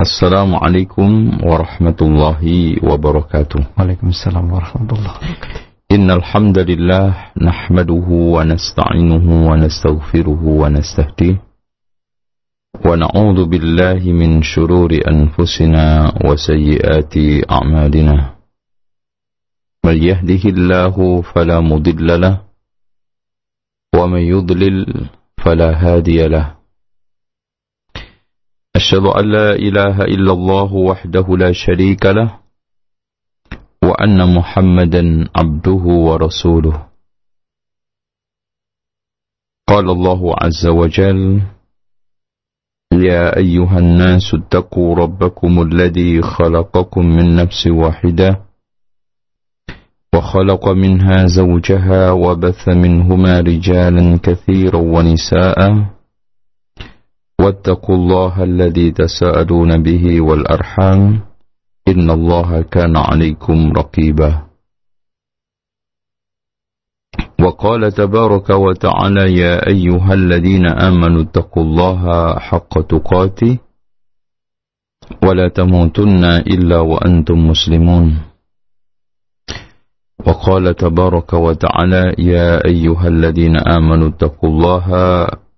السلام عليكم ورحمة الله وبركاته. وعليكم السلام ورحمة الله إن الحمد لله نحمده ونستعينه ونستغفره ونستهديه ونعوذ بالله من شرور أنفسنا وسيئات أعمالنا. من يهده الله فلا مضل له ومن يضلل فلا هادي له. أشهد أن لا إله إلا الله وحده لا شريك له وأن محمدا عبده ورسوله. قال الله عز وجل يا أيها الناس اتقوا ربكم الذي خلقكم من نفس واحدة وخلق منها زوجها وبث منهما رجالا كثيرا ونساء. واتقوا الله الذي تساءلون به والأرحام إن الله كان عليكم رقيبا. وقال تبارك وتعالى يا أيها الذين آمنوا اتقوا الله حق تقاته ولا تموتن إلا وأنتم مسلمون. وقال تبارك وتعالى يا أيها الذين آمنوا اتقوا الله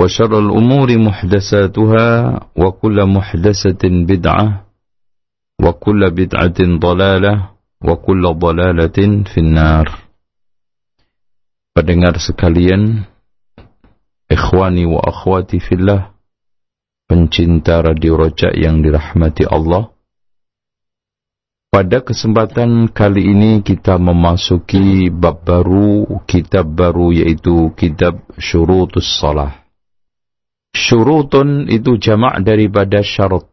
وشر الأمور محدثاتها وكل محدثة بدعة وكل بدعة ضلالة وكل ضلالة في النار Pendengar sekalian, ikhwani wa akhwati fillah, pencinta Radio Roja yang dirahmati Allah. Pada kesempatan kali ini kita memasuki bab baru, kitab baru yaitu kitab Syurutus Salah. Syurutun itu jamak daripada syarat.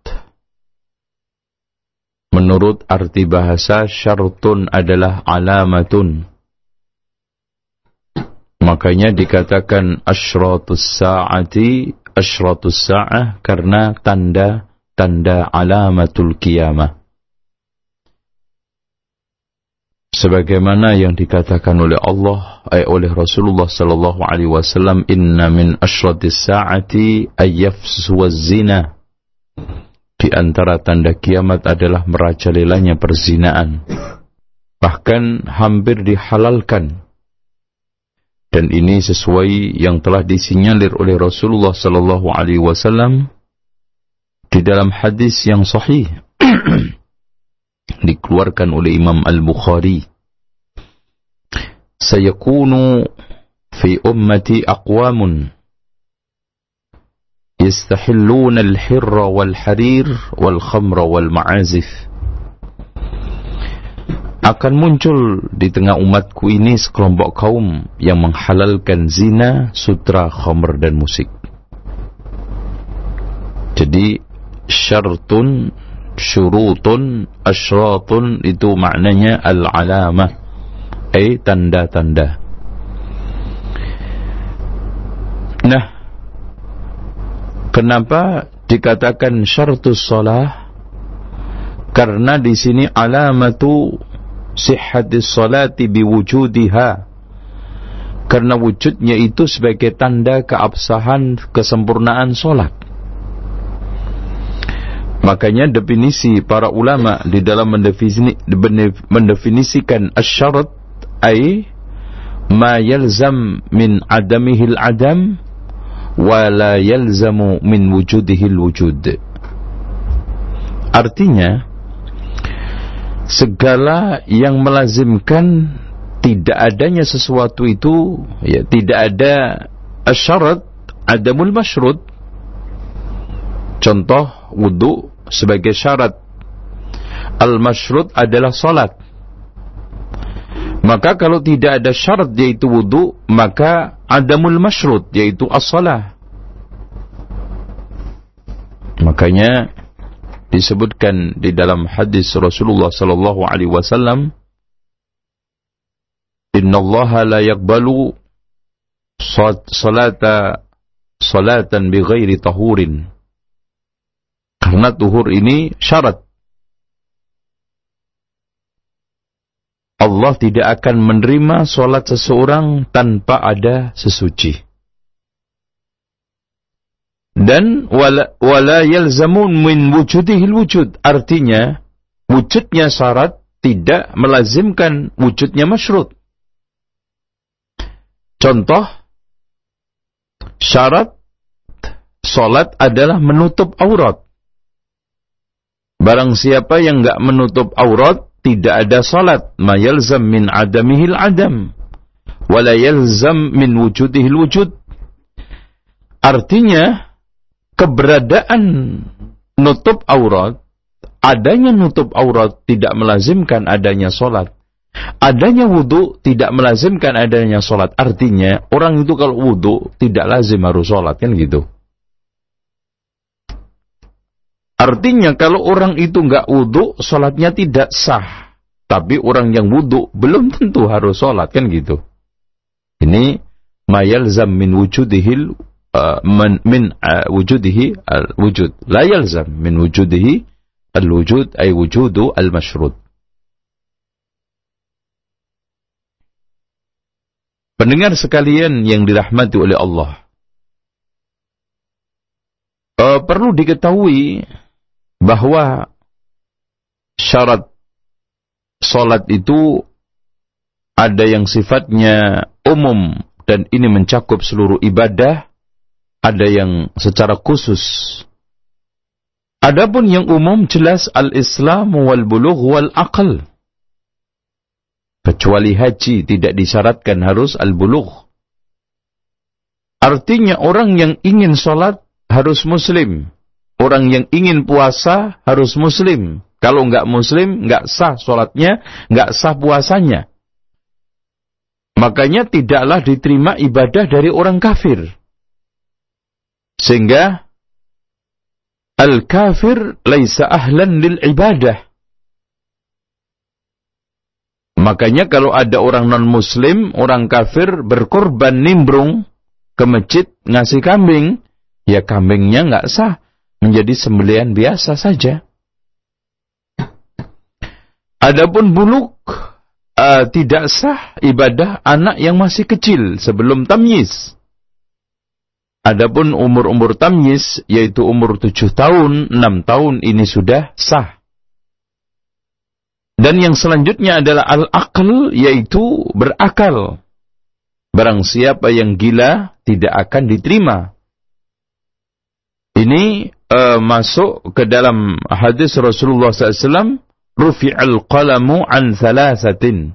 Menurut arti bahasa, syartun adalah alamatun. Makanya dikatakan asyratus sa'ati, asyratus sa'ah karena tanda-tanda alamatul kiamah. Sebagaimana yang dikatakan oleh Allah ay oleh Rasulullah sallallahu alaihi wasallam inna min asyratis saati ayyafsu zina di antara tanda kiamat adalah merajalelanya perzinaan. Bahkan hampir dihalalkan. Dan ini sesuai yang telah disinyalir oleh Rasulullah sallallahu alaihi wasallam di dalam hadis yang sahih dikeluarkan oleh Imam Al-Bukhari sayakunu fi ummati aqwamun yastahilluna al-hirra wal-harir wal-khamra wal-ma'azif akan muncul di tengah umatku ini sekelompok kaum yang menghalalkan zina, sutra, khamr dan musik. Jadi syartun syurutun asyratun itu maknanya al-alamah ay tanda-tanda. Nah kenapa dikatakan syartus salah? Karena di sini alamatu sihhatis salati biwujudiha. Karena wujudnya itu sebagai tanda keabsahan kesempurnaan solat Makanya definisi para ulama di dalam mendefinisi, mendefinisikan asyarat ay ma yalzam min adamihil adam wa la yalzamu min wujudihil wujud. Artinya segala yang melazimkan tidak adanya sesuatu itu ya tidak ada asyarat adamul masyrud contoh wudu sebagai syarat al-masyrut adalah salat. Maka kalau tidak ada syarat yaitu wudu, maka adamul masyrut yaitu as-salah. Makanya disebutkan di dalam hadis Rasulullah sallallahu alaihi wasallam Inna Allah la yaqbalu salata salatan bighairi tahurin karena tuhur ini syarat Allah tidak akan menerima solat seseorang tanpa ada sesuci. Dan wala, wala yalzamun min wujudihil wujud. Artinya, wujudnya syarat tidak melazimkan wujudnya masyrut. Contoh, syarat solat adalah menutup aurat. Barang siapa yang enggak menutup aurat, tidak ada salat. Mayalzam min adamihil adam. Wala yalzam min wujudihil wujud. Artinya keberadaan nutup aurat adanya nutup aurat tidak melazimkan adanya salat. Adanya wudhu tidak melazimkan adanya salat. Artinya orang itu kalau wudhu tidak lazim harus salat kan gitu Artinya kalau orang itu nggak wudhu, sholatnya tidak sah. Tapi orang yang wudhu belum tentu harus sholat kan gitu. Ini mayalzam min wujudihil uh, min, min uh, wujudihi al wujud. La yalzam min wujudihi al wujud ay wujudu al mashrud. Pendengar sekalian yang dirahmati oleh Allah. Uh, perlu diketahui bahwa syarat solat itu ada yang sifatnya umum dan ini mencakup seluruh ibadah, ada yang secara khusus. Adapun yang umum jelas al-Islam wal bulugh wal aql. Kecuali haji tidak disyaratkan harus al-bulugh. Artinya orang yang ingin solat harus muslim. Orang yang ingin puasa harus muslim. Kalau enggak muslim, enggak sah sholatnya, enggak sah puasanya. Makanya tidaklah diterima ibadah dari orang kafir. Sehingga al-kafir laisa ahlan lil ibadah. Makanya kalau ada orang non-muslim, orang kafir berkorban nimbrung ke masjid ngasih kambing, ya kambingnya enggak sah menjadi sembelian biasa saja. Adapun buluk uh, tidak sah ibadah anak yang masih kecil sebelum tamyiz. Adapun umur-umur tamyiz yaitu umur tujuh tahun, enam tahun ini sudah sah. Dan yang selanjutnya adalah al-aql yaitu berakal. Barang siapa yang gila tidak akan diterima. Ini uh, masuk ke dalam hadis Rasulullah SAW, rufi'al qalamu an thalathatin.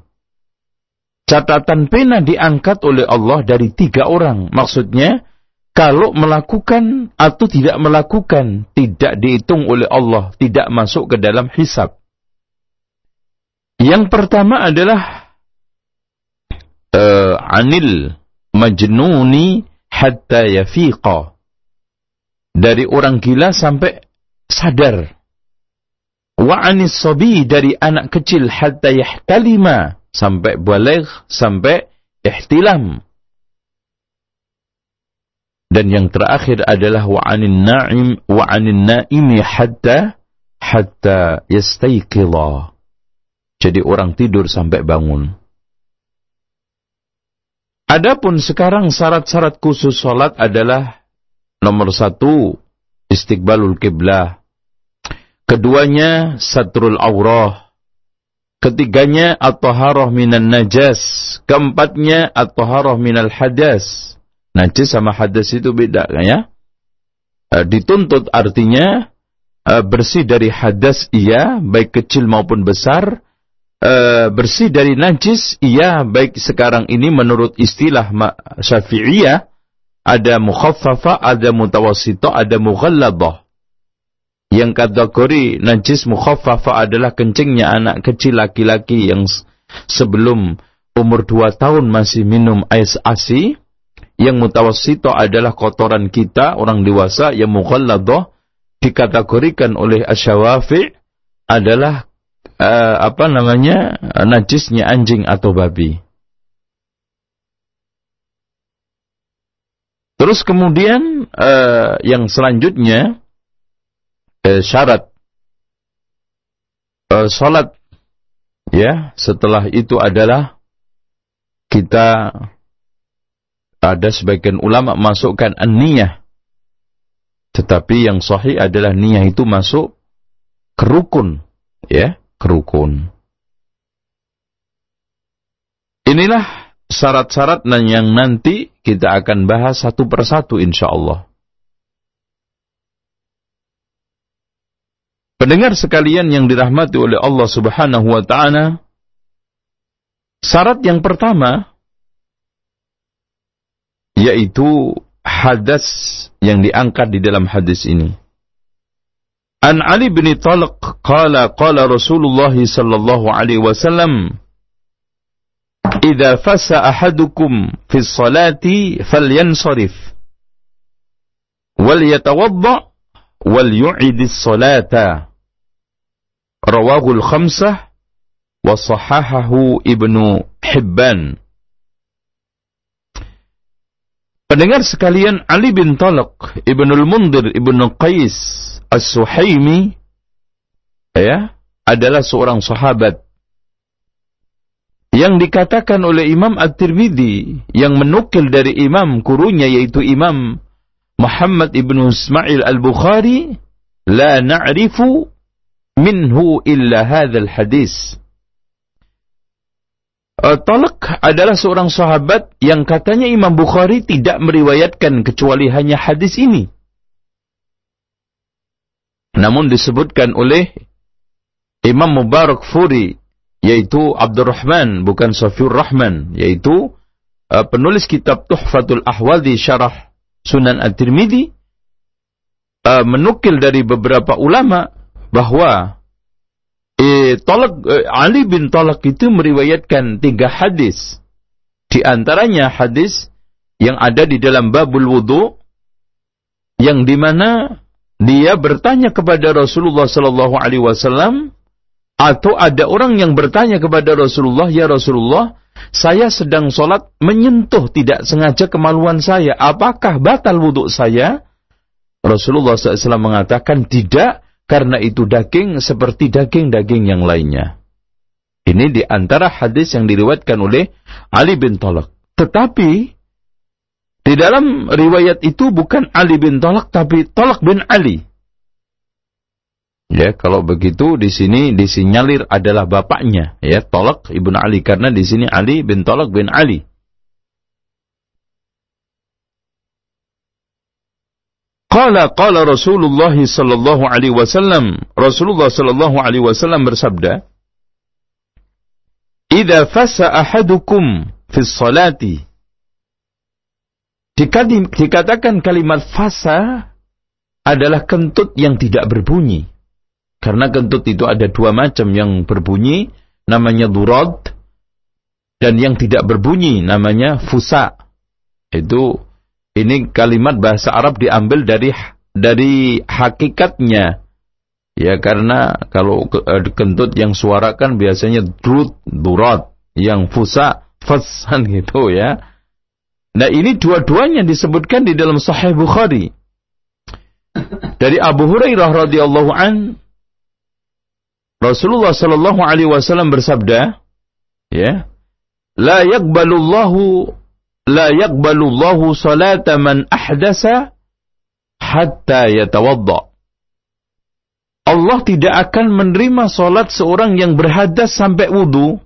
Catatan pena diangkat oleh Allah dari tiga orang. Maksudnya, kalau melakukan atau tidak melakukan, tidak dihitung oleh Allah, tidak masuk ke dalam hisab. Yang pertama adalah uh, anil majnuni hatta yafiqa dari orang gila sampai sadar. Wa anis sobi dari anak kecil hatta yahtalima sampai balik sampai ihtilam. Dan yang terakhir adalah wa anin na'im wa anin na'imi hatta hatta yastayqidha. Jadi orang tidur sampai bangun. Adapun sekarang syarat-syarat khusus salat adalah Nomor satu, istiqbalul kiblah. Keduanya, satrul aurah. Ketiganya, at-taharah minan najas. Keempatnya, at-taharah minal hadas. Najis sama hadas itu beda kan ya? E, dituntut artinya e, bersih dari hadas iya, baik kecil maupun besar. E, bersih dari najis iya, baik sekarang ini menurut istilah syafi'iyah ada mukhaffafa, ada mutawassito, ada mughalladah. Yang kategori najis mukhaffafa adalah kencingnya anak kecil laki-laki yang sebelum umur dua tahun masih minum air asi. Yang mutawassito adalah kotoran kita, orang dewasa. Yang mughalladah dikategorikan oleh asyawafi adalah uh, apa namanya najisnya anjing atau babi. Terus kemudian uh, yang selanjutnya uh, syarat uh, salat ya setelah itu adalah kita ada sebagian ulama masukkan an-niyah. Tetapi yang sahih adalah niyah itu masuk ke rukun ya ke rukun. Inilah syarat-syarat yang nanti kita akan bahas satu persatu insya Allah. Pendengar sekalian yang dirahmati oleh Allah Subhanahu wa taala, syarat yang pertama yaitu hadas yang diangkat di dalam hadis ini. An Ali bin Talq qala qala Rasulullah sallallahu alaihi wasallam "Idza fasa ahadukum fi sholati falyansarif wal yatawadda wal yu'idis sholata." Rawahul khamsah wa sahahahu Ibnu Hibban. Pendengar sekalian Ali bin Talak, Ibnul Mundir, Ibnu Qais As-Suhaimi ya, adalah seorang sahabat yang dikatakan oleh Imam At-Tirmidzi yang menukil dari imam kurunya yaitu Imam Muhammad ibnu Ismail Al-Bukhari la na'rifu minhu illa hadzal hadis uh, Talak adalah seorang sahabat yang katanya Imam Bukhari tidak meriwayatkan kecuali hanya hadis ini. Namun disebutkan oleh Imam Mubarak Furi yaitu Abdurrahman bukan Safiur Rahman yaitu uh, penulis kitab Tuhfatul Ahwal di syarah Sunan At-Tirmidzi uh, menukil dari beberapa ulama bahwa eh, Tolak, eh, Ali bin Tolak itu meriwayatkan tiga hadis. Di antaranya hadis yang ada di dalam babul wudu yang di mana dia bertanya kepada Rasulullah Sallallahu Alaihi Wasallam atau ada orang yang bertanya kepada Rasulullah, Ya Rasulullah, saya sedang sholat menyentuh tidak sengaja kemaluan saya. Apakah batal wudhu saya? Rasulullah SAW mengatakan tidak, karena itu daging seperti daging-daging yang lainnya. Ini di antara hadis yang diriwayatkan oleh Ali bin Talak. Tetapi, di dalam riwayat itu bukan Ali bin Talak, tapi Talak bin Ali. Ya, kalau begitu di sini disinyalir adalah bapaknya, ya, Tolak ibnu Ali karena di sini Ali bin Tolak bin Ali. Qala qala Rasulullah sallallahu alaihi wasallam, Rasulullah sallallahu alaihi wasallam bersabda, "Idza fasa ahadukum fi salati" Dikatakan kalimat fasa adalah kentut yang tidak berbunyi. Karena kentut itu ada dua macam yang berbunyi namanya durad dan yang tidak berbunyi namanya fusa. Itu ini kalimat bahasa Arab diambil dari dari hakikatnya. Ya karena kalau eh, kentut yang suara kan biasanya drut, durad, yang fusa, fasan gitu ya. Nah ini dua-duanya disebutkan di dalam Sahih Bukhari. Dari Abu Hurairah radhiyallahu an Rasulullah Shallallahu Alaihi Wasallam bersabda, ya, la yakbalullahu la yakbalullahu salata man ahdasa hatta yatawadda. Allah tidak akan menerima salat seorang yang berhadas sampai wudu.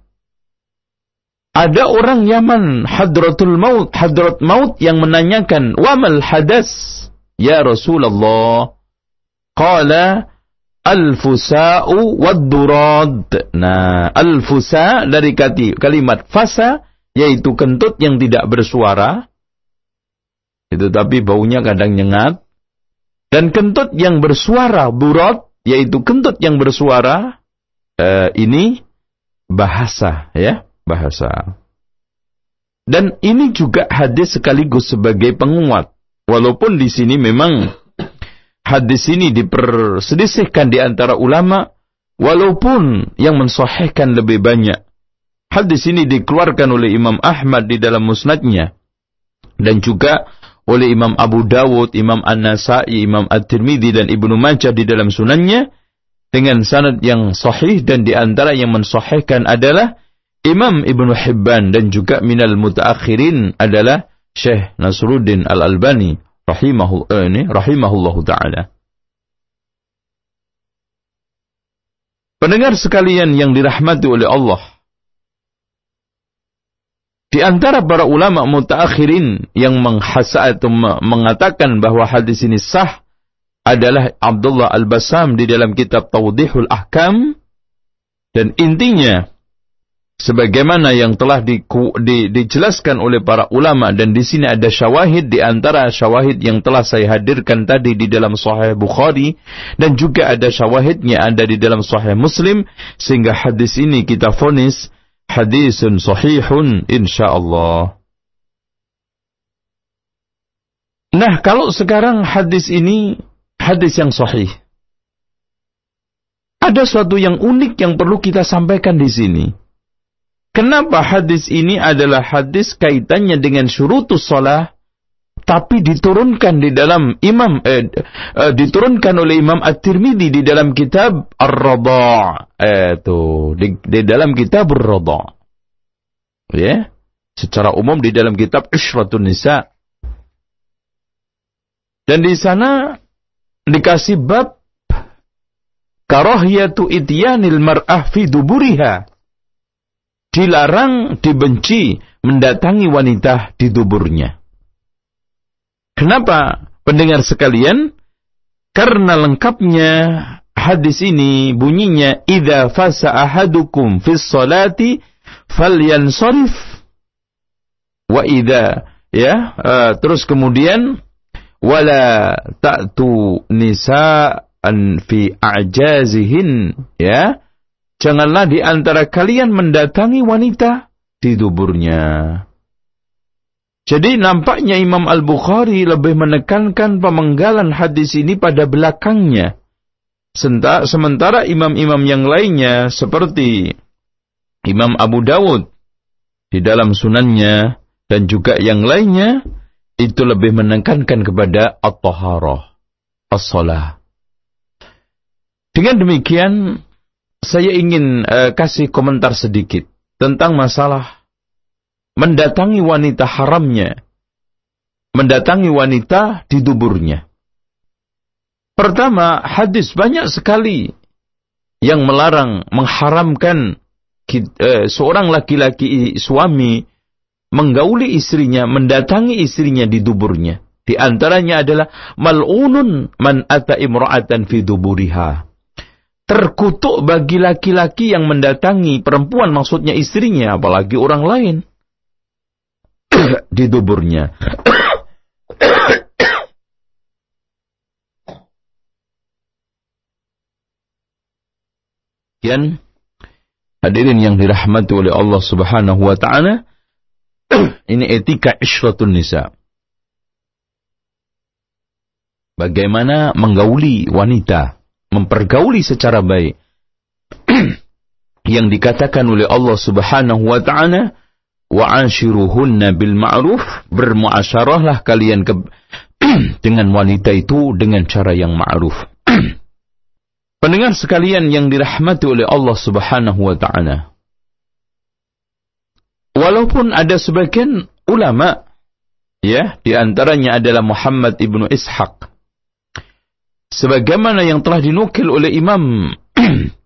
Ada orang Yaman hadratul maut, hadrat maut yang menanyakan, "Wamal hadas?" Ya Rasulullah. Qala al-fusa'u wad-durad. Nah, al-fusa dari kalimat fasa yaitu kentut yang tidak bersuara. Itu tapi baunya kadang nyengat. Dan kentut yang bersuara durad yaitu kentut yang bersuara eh, ini bahasa ya, bahasa. Dan ini juga hadis sekaligus sebagai penguat. Walaupun di sini memang hadis ini diperselisihkan di antara ulama walaupun yang mensahihkan lebih banyak. Hadis ini dikeluarkan oleh Imam Ahmad di dalam musnadnya. Dan juga oleh Imam Abu Dawud, Imam An-Nasai, Imam At-Tirmidzi dan Ibnu Majah di dalam sunannya. Dengan sanad yang sahih dan di antara yang mensahihkan adalah Imam Ibnu Hibban dan juga minal mutaakhirin adalah Syekh Nasruddin Al-Albani rahimahullah eh, ini rahimahullahu taala. Pendengar sekalian yang dirahmati oleh Allah. Di antara para ulama mutaakhirin yang menghasa atau mengatakan bahwa hadis ini sah adalah Abdullah Al-Basam di dalam kitab Tawdihul Ahkam dan intinya sebagaimana yang telah di, di, dijelaskan oleh para ulama dan di sini ada syawahid di antara syawahid yang telah saya hadirkan tadi di dalam Sahih Bukhari dan juga ada syawahidnya ada di dalam Sahih Muslim sehingga hadis ini kita fonis hadisun sahihun insyaallah. Nah, kalau sekarang hadis ini hadis yang sahih. Ada suatu yang unik yang perlu kita sampaikan di sini. Kenapa hadis ini adalah hadis kaitannya dengan syurutus sholah, tapi diturunkan di dalam Imam eh, eh, diturunkan oleh Imam At-Tirmidzi di dalam kitab Ar-Radha. Eh itu di, di dalam kitab Ar-Radha. Ya. Secara umum di dalam kitab Isyratun Nisa. Dan di sana dikasih bab karahiyatu ityanil mar'ah fi duburiha dilarang, dibenci mendatangi wanita di tuburnya. Kenapa? Pendengar sekalian, karena lengkapnya hadis ini bunyinya idza fasa ahadukum fis salati falyansarif wa idza ya uh, terus kemudian wala ta'tu nisa'an fi a'jazihin ya Janganlah di antara kalian mendatangi wanita di duburnya. Jadi nampaknya Imam Al-Bukhari lebih menekankan pemenggalan hadis ini pada belakangnya. Sementara imam-imam yang lainnya seperti Imam Abu Dawud di dalam sunannya dan juga yang lainnya itu lebih menekankan kepada at-taharah, as-salah. Dengan demikian saya ingin uh, kasih komentar sedikit tentang masalah mendatangi wanita haramnya, mendatangi wanita di duburnya. Pertama, hadis banyak sekali yang melarang, mengharamkan uh, seorang laki-laki suami menggauli istrinya, mendatangi istrinya di duburnya. Di antaranya adalah mal'unun man ata imra'atan fi duburiha terkutuk bagi laki-laki yang mendatangi perempuan maksudnya istrinya apalagi orang lain. Di duburnya. Kian hadirin yang dirahmati oleh Allah Subhanahu wa taala ini etika isyratun nisa. Bagaimana menggauli wanita mempergauli secara baik yang dikatakan oleh Allah Subhanahu wa taala wa anshiruhunna bil ma'ruf bermuasyarahlah kalian ke dengan wanita itu dengan cara yang ma'ruf. Pendengar sekalian yang dirahmati oleh Allah Subhanahu wa taala. Walaupun ada sebagian ulama ya, di antaranya adalah Muhammad ibnu Ishaq sebagaimana yang telah dinukil oleh Imam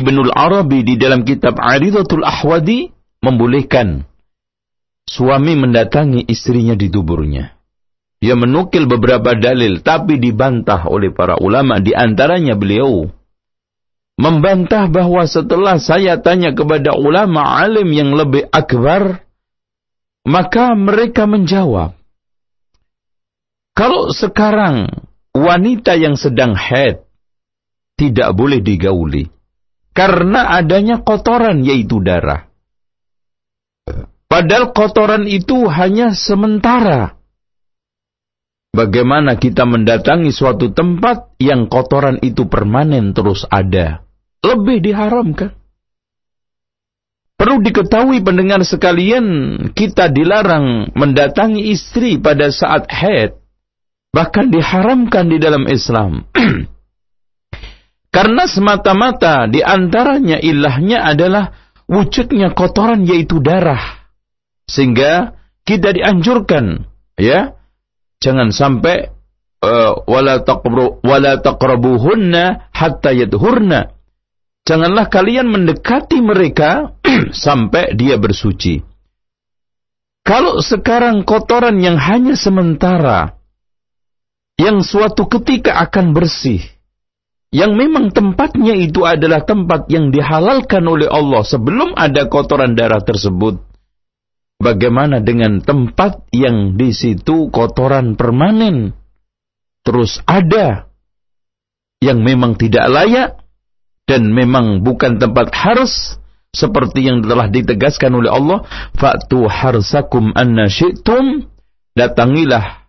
Ibnul Arabi di dalam kitab Aridatul Ahwadi membolehkan suami mendatangi istrinya di tuburnya. Ia menukil beberapa dalil tapi dibantah oleh para ulama di antaranya beliau membantah bahwa setelah saya tanya kepada ulama alim yang lebih akbar maka mereka menjawab kalau sekarang wanita yang sedang haid tidak boleh digauli karena adanya kotoran yaitu darah. Padahal kotoran itu hanya sementara. Bagaimana kita mendatangi suatu tempat yang kotoran itu permanen terus ada. Lebih diharamkan. Perlu diketahui pendengar sekalian, kita dilarang mendatangi istri pada saat haid. Bahkan diharamkan di dalam Islam. Karena semata-mata di antaranya ilahnya adalah wujudnya kotoran yaitu darah. Sehingga kita dianjurkan, ya, jangan sampai taqrabu wala taqrabuhunna hatta yadhurna janganlah kalian mendekati mereka sampai dia bersuci. Kalau sekarang kotoran yang hanya sementara, yang suatu ketika akan bersih, yang memang tempatnya itu adalah tempat yang dihalalkan oleh Allah sebelum ada kotoran darah tersebut. Bagaimana dengan tempat yang di situ kotoran permanen? Terus ada yang memang tidak layak dan memang bukan tempat harus seperti yang telah ditegaskan oleh Allah fa'tu harsakum anna syi'tum datangilah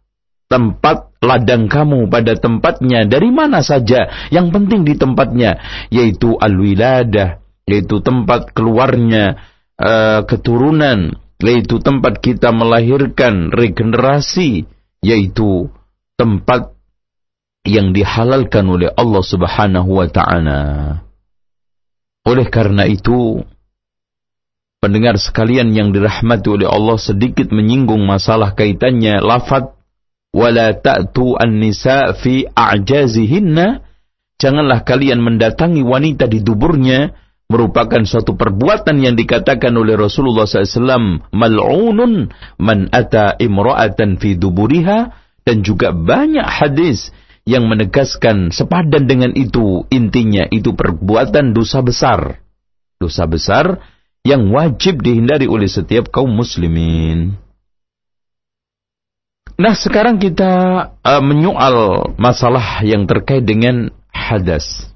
tempat ladang kamu pada tempatnya. Dari mana saja yang penting di tempatnya yaitu al-wiladah yaitu tempat keluarnya uh, keturunan yaitu tempat kita melahirkan regenerasi yaitu tempat yang dihalalkan oleh Allah Subhanahu wa taala. Oleh karena itu, pendengar sekalian yang dirahmati oleh Allah sedikit menyinggung masalah kaitannya lafad wala ta'tu an-nisa fi janganlah kalian mendatangi wanita di duburnya merupakan suatu perbuatan yang dikatakan oleh Rasulullah SAW mal'unun man ata imra'atan fi duburiha dan juga banyak hadis yang menegaskan sepadan dengan itu intinya itu perbuatan dosa besar. Dosa besar yang wajib dihindari oleh setiap kaum muslimin. Nah, sekarang kita uh, menyoal masalah yang terkait dengan hadas.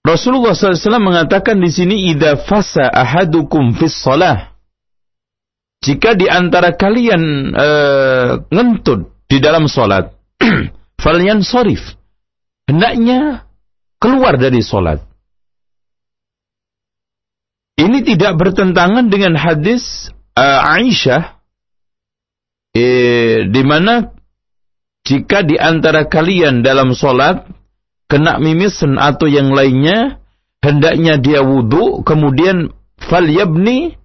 Rasulullah SAW mengatakan di sini, "Idza fasa ahadukum fis salah." Jika di antara kalian uh, ngentut di dalam solat, falyan sorif, hendaknya keluar dari solat. Ini tidak bertentangan dengan hadis uh, Aisyah, eh, di mana jika di antara kalian dalam solat kena mimisan atau yang lainnya, hendaknya dia wudhu, kemudian falyabni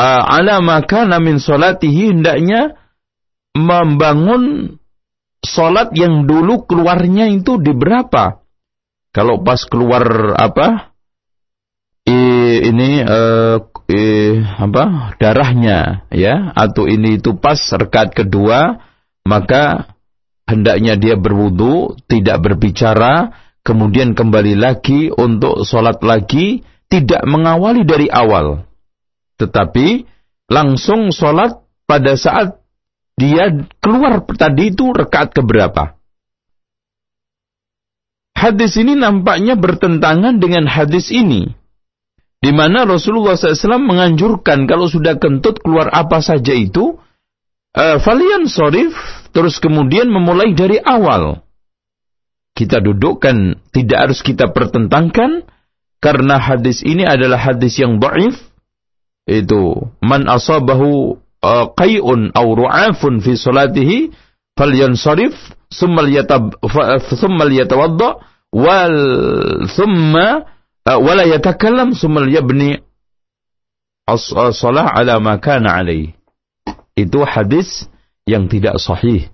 uh, ala maka min solatihi hendaknya membangun sholat yang dulu keluarnya itu di berapa? Kalau pas keluar apa? Ini uh, i, apa? darahnya ya atau ini itu pas rekat kedua maka hendaknya dia berwudu, tidak berbicara, kemudian kembali lagi untuk sholat lagi, tidak mengawali dari awal. Tetapi langsung sholat pada saat dia keluar tadi itu rekat keberapa? Hadis ini nampaknya bertentangan dengan hadis ini. Di mana Rasulullah SAW menganjurkan kalau sudah kentut keluar apa saja itu, uh, falian sorif, terus kemudian memulai dari awal. Kita dudukkan, tidak harus kita pertentangkan, karena hadis ini adalah hadis yang baif. Itu, man asabahu qai'un aw ru'afun fi salatihi falyansarif thumma yatawadda wal thumma wala yatakallam thumma yabni as-salah ala ma kana alaih itu hadis yang tidak sahih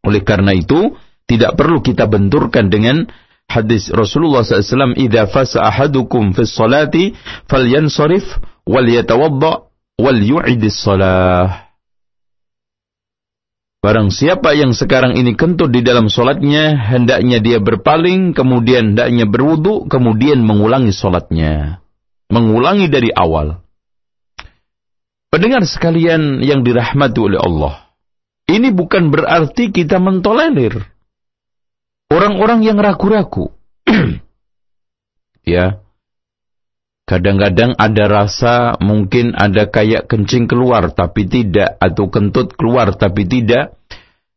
oleh karena itu tidak perlu kita benturkan dengan hadis Rasulullah SAW idza fasa ahadukum fi salati falyansarif wal yatawadda wal yu'idis salah. Barang siapa yang sekarang ini kentut di dalam solatnya, hendaknya dia berpaling, kemudian hendaknya berwudu, kemudian mengulangi solatnya. Mengulangi dari awal. Pendengar sekalian yang dirahmati oleh Allah. Ini bukan berarti kita mentolerir. Orang-orang yang ragu-ragu. ya. Kadang-kadang ada rasa mungkin ada kayak kencing keluar tapi tidak atau kentut keluar tapi tidak.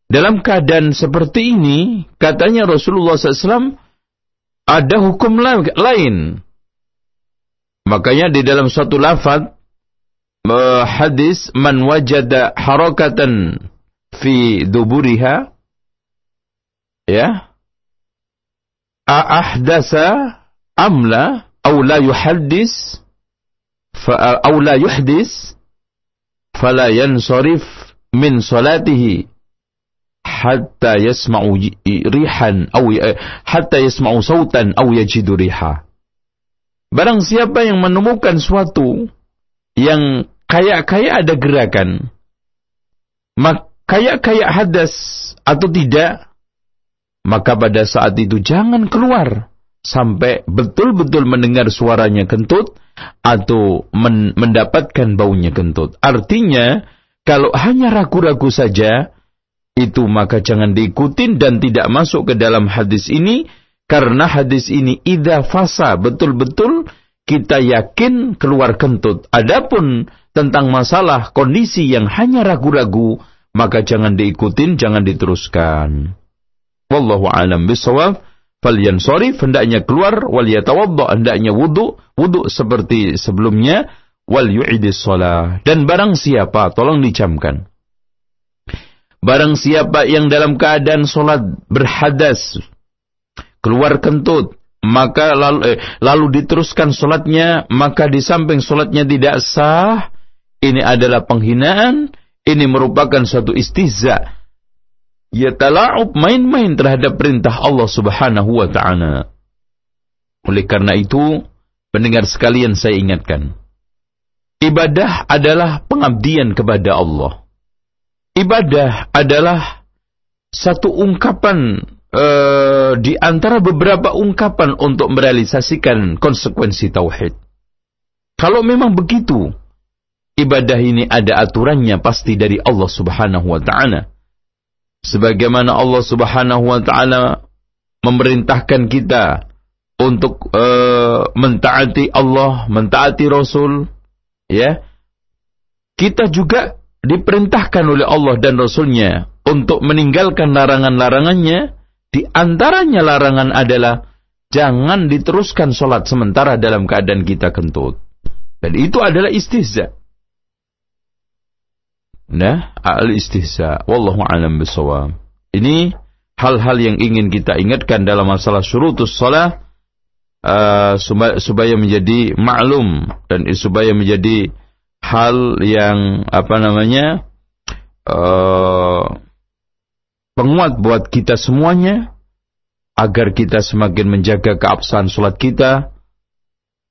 Dalam keadaan seperti ini, katanya Rasulullah SAW ada hukum lain. Makanya di dalam suatu lafaz uh, hadis man wajada harakatan fi duburiha ya ahdasa amla أو لا يحدث أو لا يحدث فلا ينصرف من صلاته حتى يسمع ريحا أو حتى يسمع صوتا أو يجد ريحا Barang siapa yang menemukan suatu yang kayak-kayak ada gerakan, kayak-kayak hadas atau tidak, maka pada saat itu jangan keluar sampai betul-betul mendengar suaranya kentut atau men mendapatkan baunya kentut. Artinya, kalau hanya ragu-ragu saja, itu maka jangan diikutin dan tidak masuk ke dalam hadis ini, karena hadis ini idha fasa, betul-betul kita yakin keluar kentut. Adapun tentang masalah kondisi yang hanya ragu-ragu, maka jangan diikutin, jangan diteruskan. Wallahu alam bisawab sorry, hendaknya keluar wal yatawadda hendaknya wudu wudu seperti sebelumnya wal yu'idis shalah dan barang siapa tolong dicamkan. Barang siapa yang dalam keadaan salat berhadas keluar kentut maka lalu, eh, lalu diteruskan salatnya maka di samping salatnya tidak sah ini adalah penghinaan ini merupakan suatu istihza yatala'ub main-main terhadap perintah Allah Subhanahu wa taala. Oleh karena itu, pendengar sekalian saya ingatkan, ibadah adalah pengabdian kepada Allah. Ibadah adalah satu ungkapan uh, di antara beberapa ungkapan untuk merealisasikan konsekuensi tauhid. Kalau memang begitu, ibadah ini ada aturannya pasti dari Allah Subhanahu wa taala sebagaimana Allah Subhanahu wa taala memerintahkan kita untuk uh, mentaati Allah, mentaati Rasul, ya. Kita juga diperintahkan oleh Allah dan Rasulnya untuk meninggalkan larangan-larangannya. Di antaranya larangan adalah jangan diteruskan sholat sementara dalam keadaan kita kentut. Dan itu adalah istihza. Nah, al-istihza. Wallahu alam bisawab. Ini hal-hal yang ingin kita ingatkan dalam masalah syurutus salah uh, supaya menjadi maklum dan supaya menjadi hal yang apa namanya uh, penguat buat kita semuanya agar kita semakin menjaga keabsahan salat kita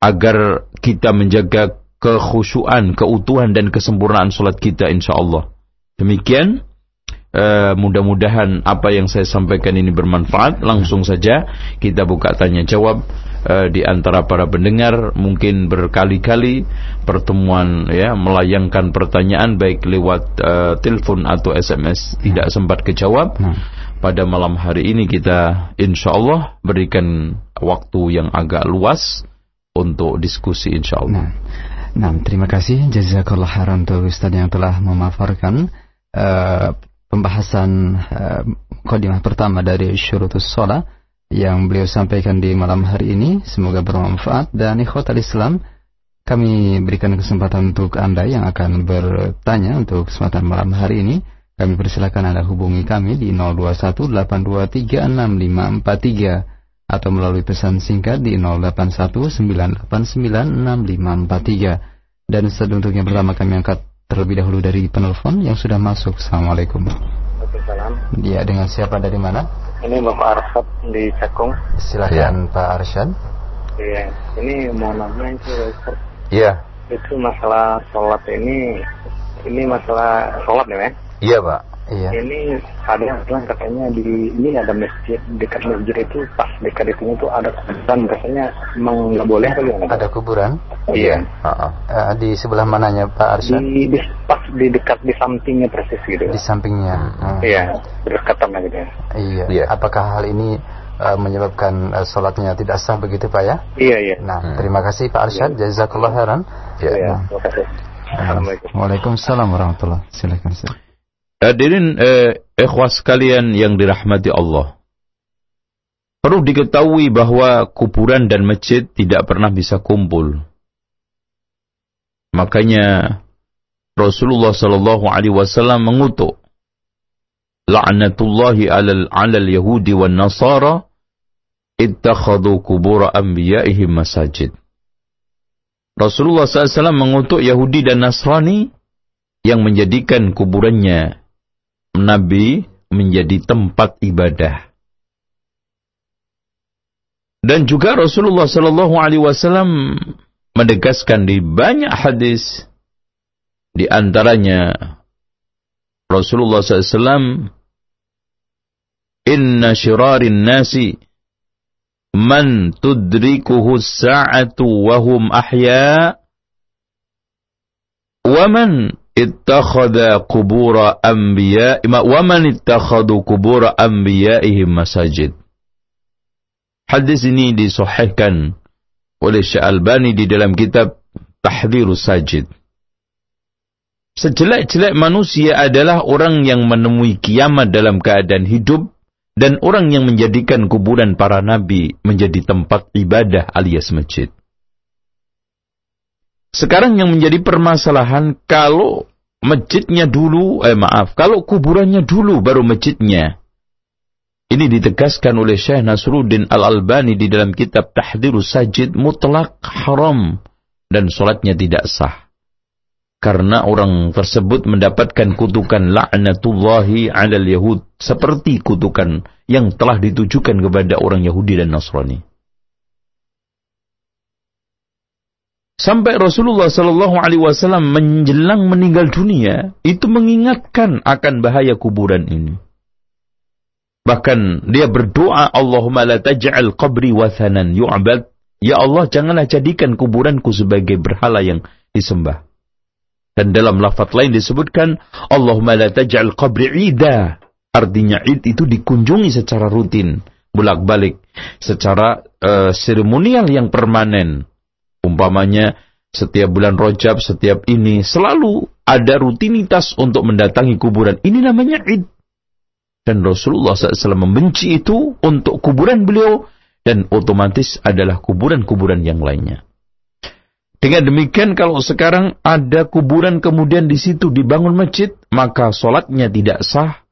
agar kita menjaga kekhusyuan, keutuhan dan kesempurnaan salat kita insyaallah. Demikian uh, mudah-mudahan apa yang saya sampaikan ini bermanfaat. Langsung saja kita buka tanya jawab uh, di antara para pendengar mungkin berkali-kali pertemuan ya melayangkan pertanyaan baik lewat uh, telepon atau SMS tidak sempat kejawab. Nah. Pada malam hari ini kita insya Allah berikan waktu yang agak luas untuk diskusi insya Allah. Nah. Nah, terima kasih jazakallah khairan untuk Ustaz yang telah memaparkan uh, pembahasan uh, kodimah pertama dari syurutus sholat yang beliau sampaikan di malam hari ini. Semoga bermanfaat dan ikhwatal Islam kami berikan kesempatan untuk Anda yang akan bertanya untuk kesempatan malam hari ini. Kami persilakan Anda hubungi kami di 0218236543 atau melalui pesan singkat di 0819896543. Dan untuk yang pertama kami angkat terlebih dahulu dari penelpon yang sudah masuk. Assalamualaikum. Waalaikumsalam. Ya, dengan siapa dari mana? Ini Bapak Arsyad di Cakung. Silakan ya. Pak Arsyad. Iya, ini mau nanya itu Iya. Itu masalah sholat ini, ini masalah sholat nih, Iya, Pak. Iya. Ini ada yang bilang katanya di ini ada masjid dekat masjid itu pas dekat itu tuh ada kuburan biasanya emang nggak boleh atau gimana? Ada kuburan? Iya. Uh -uh. Uh, di sebelah mananya Pak Arsyad? Di, di pas di dekat di sampingnya persis gitu. Di sampingnya. Hmm. Iya, berdekatan gitu ya. Iya. iya. Apakah hal ini uh, menyebabkan uh, sholatnya tidak sah begitu Pak ya? Iya iya. Nah, hmm. terima kasih Pak Arsyad, ya. jazakallah khairan. Ya, ya. terima kasih. Assalamualaikum. Waalaikumsalam warahmatullahi Silakan. Hadirin eh, ikhwas sekalian yang dirahmati Allah. Perlu diketahui bahwa kuburan dan masjid tidak pernah bisa kumpul. Makanya Rasulullah Shallallahu Alaihi Wasallam mengutuk la'natullahi alal alal yahudi wan nasara ittakhadhu kubur anbiya'ihim masajid. Rasulullah SAW mengutuk Yahudi dan Nasrani yang menjadikan kuburannya Nabi menjadi tempat ibadah. Dan juga Rasulullah Sallallahu Alaihi Wasallam menegaskan di banyak hadis, di antaranya Rasulullah SAW, Inna syirarin nasi man tudrikuhu sa'atu wa hum ahya wa man ittakhadha qubura anbiya wa man ittakhadhu qubura anbiya'ihim masajid Hadis ini disahihkan oleh Syekh Albani di dalam kitab Tahdhirus Sajid. Sejelek-jelek manusia adalah orang yang menemui kiamat dalam keadaan hidup dan orang yang menjadikan kuburan para nabi menjadi tempat ibadah alias masjid. Sekarang yang menjadi permasalahan kalau masjidnya dulu, eh maaf, kalau kuburannya dulu baru masjidnya. Ini ditegaskan oleh Syekh Nasruddin Al-Albani di dalam kitab Tahdirus Sajid mutlak haram dan sholatnya tidak sah karena orang tersebut mendapatkan kutukan laknatullahi alal yahud seperti kutukan yang telah ditujukan kepada orang Yahudi dan Nasrani. Sampai Rasulullah Shallallahu Alaihi Wasallam menjelang meninggal dunia itu mengingatkan akan bahaya kuburan ini. Bahkan dia berdoa Allahumma la taj'al qabri wathanan yu'bad. Ya Allah janganlah jadikan kuburanku sebagai berhala yang disembah. Dan dalam lafaz lain disebutkan Allahumma la taj'al qabri ida. Artinya id itu dikunjungi secara rutin, bolak-balik, secara uh, seremonial yang permanen. Umpamanya setiap bulan Rojab, setiap ini selalu ada rutinitas untuk mendatangi kuburan. Ini namanya id. Dan Rasulullah SAW membenci itu untuk kuburan beliau dan otomatis adalah kuburan-kuburan yang lainnya. Dengan demikian kalau sekarang ada kuburan kemudian di situ dibangun masjid, maka sholatnya tidak sah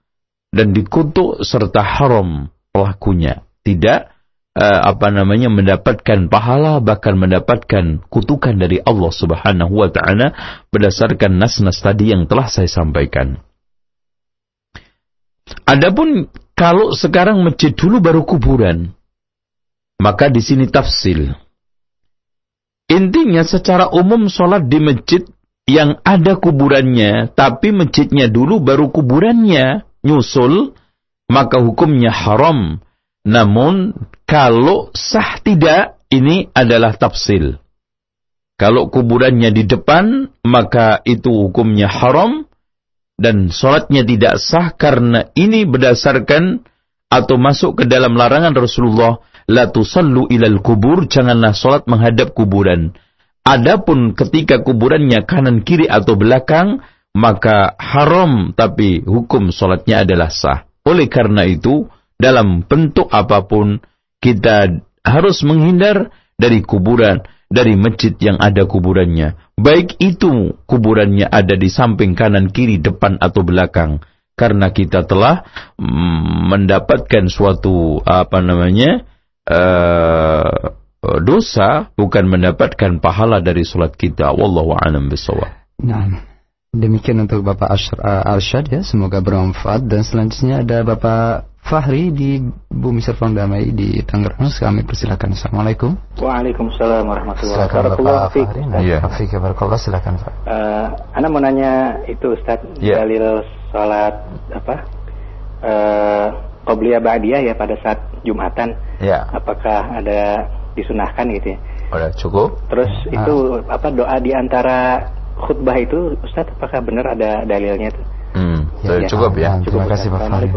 dan dikutuk serta haram pelakunya. Tidak uh, apa namanya mendapatkan pahala bahkan mendapatkan kutukan dari Allah Subhanahu wa taala berdasarkan nas-nas tadi yang telah saya sampaikan. Adapun kalau sekarang masjid dulu baru kuburan, maka di sini tafsil. Intinya secara umum sholat di masjid yang ada kuburannya, tapi masjidnya dulu baru kuburannya nyusul, maka hukumnya haram. Namun kalau sah tidak, ini adalah tafsil. Kalau kuburannya di depan, maka itu hukumnya haram dan sholatnya tidak sah karena ini berdasarkan atau masuk ke dalam larangan Rasulullah la tusallu ilal kubur, janganlah salat menghadap kuburan. Adapun ketika kuburannya kanan kiri atau belakang, maka haram tapi hukum salatnya adalah sah. Oleh karena itu, dalam bentuk apa pun kita harus menghindar dari kuburan, dari masjid yang ada kuburannya. Baik itu kuburannya ada di samping kanan kiri, depan atau belakang. Karena kita telah mm, mendapatkan suatu apa namanya uh, dosa bukan mendapatkan pahala dari sholat kita. Wallahu a'lam bishawab. Nah, demikian untuk Bapak uh, Arsyad ya, semoga bermanfaat dan selanjutnya ada Bapak Fahri di Bumi Serpong Damai di Tangerang. Kami persilakan. Assalamualaikum. Waalaikumsalam warahmatullahi wabarakatuh. Bapak Fahri. Iya. Fik barakallah silakan Pak. Uh, Anda mau nanya itu Ustaz yeah. dalil salat apa? Uh, Qobliyah Ba'diyah ya pada saat Jumatan. Ya. Apakah ada disunahkan gitu ya? Udah cukup. Terus ah. itu apa doa di antara khutbah itu Ustaz apakah benar ada dalilnya tuh? Hmm, ya, ya, cukup ya. Cukup, Terima kasih Pak Fahri.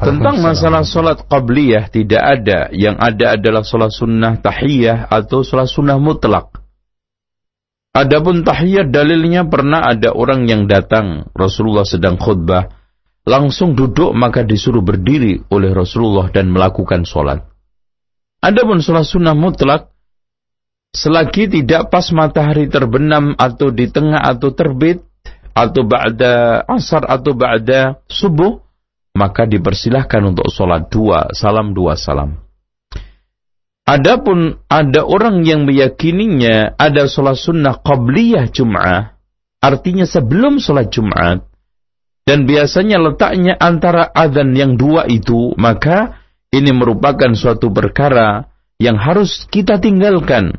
Tentang masalah sholat qabliyah tidak ada. Yang ada adalah sholat sunnah tahiyah atau sholat sunnah mutlak. Adapun tahiyat dalilnya pernah ada orang yang datang Rasulullah sedang khutbah langsung duduk maka disuruh berdiri oleh Rasulullah dan melakukan sholat. Adapun sholat sunnah mutlak selagi tidak pas matahari terbenam atau di tengah atau terbit atau ba'da asar atau ba'da subuh maka dipersilahkan untuk sholat dua salam dua salam. Adapun ada orang yang meyakininya ada sholat sunnah qabliyah Jum'ah, artinya sebelum sholat Jum'at, dan biasanya letaknya antara adzan yang dua itu, maka ini merupakan suatu perkara yang harus kita tinggalkan.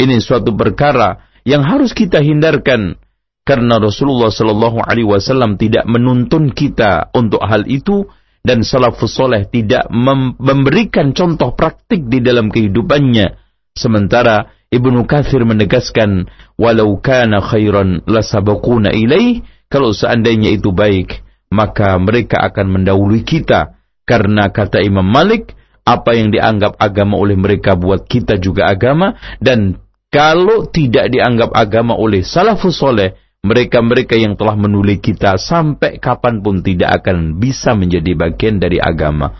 Ini suatu perkara yang harus kita hindarkan karena Rasulullah Shallallahu Alaihi Wasallam tidak menuntun kita untuk hal itu dan salafus soleh tidak memberikan contoh praktik di dalam kehidupannya. Sementara Ibnu Kathir menegaskan, walau kana khairan lasabakuna ilaih, kalau seandainya itu baik, maka mereka akan mendahului kita. Karena kata Imam Malik, apa yang dianggap agama oleh mereka buat kita juga agama, dan kalau tidak dianggap agama oleh salafus soleh, mereka-mereka yang telah menulis kita sampai kapan pun tidak akan bisa menjadi bagian dari agama.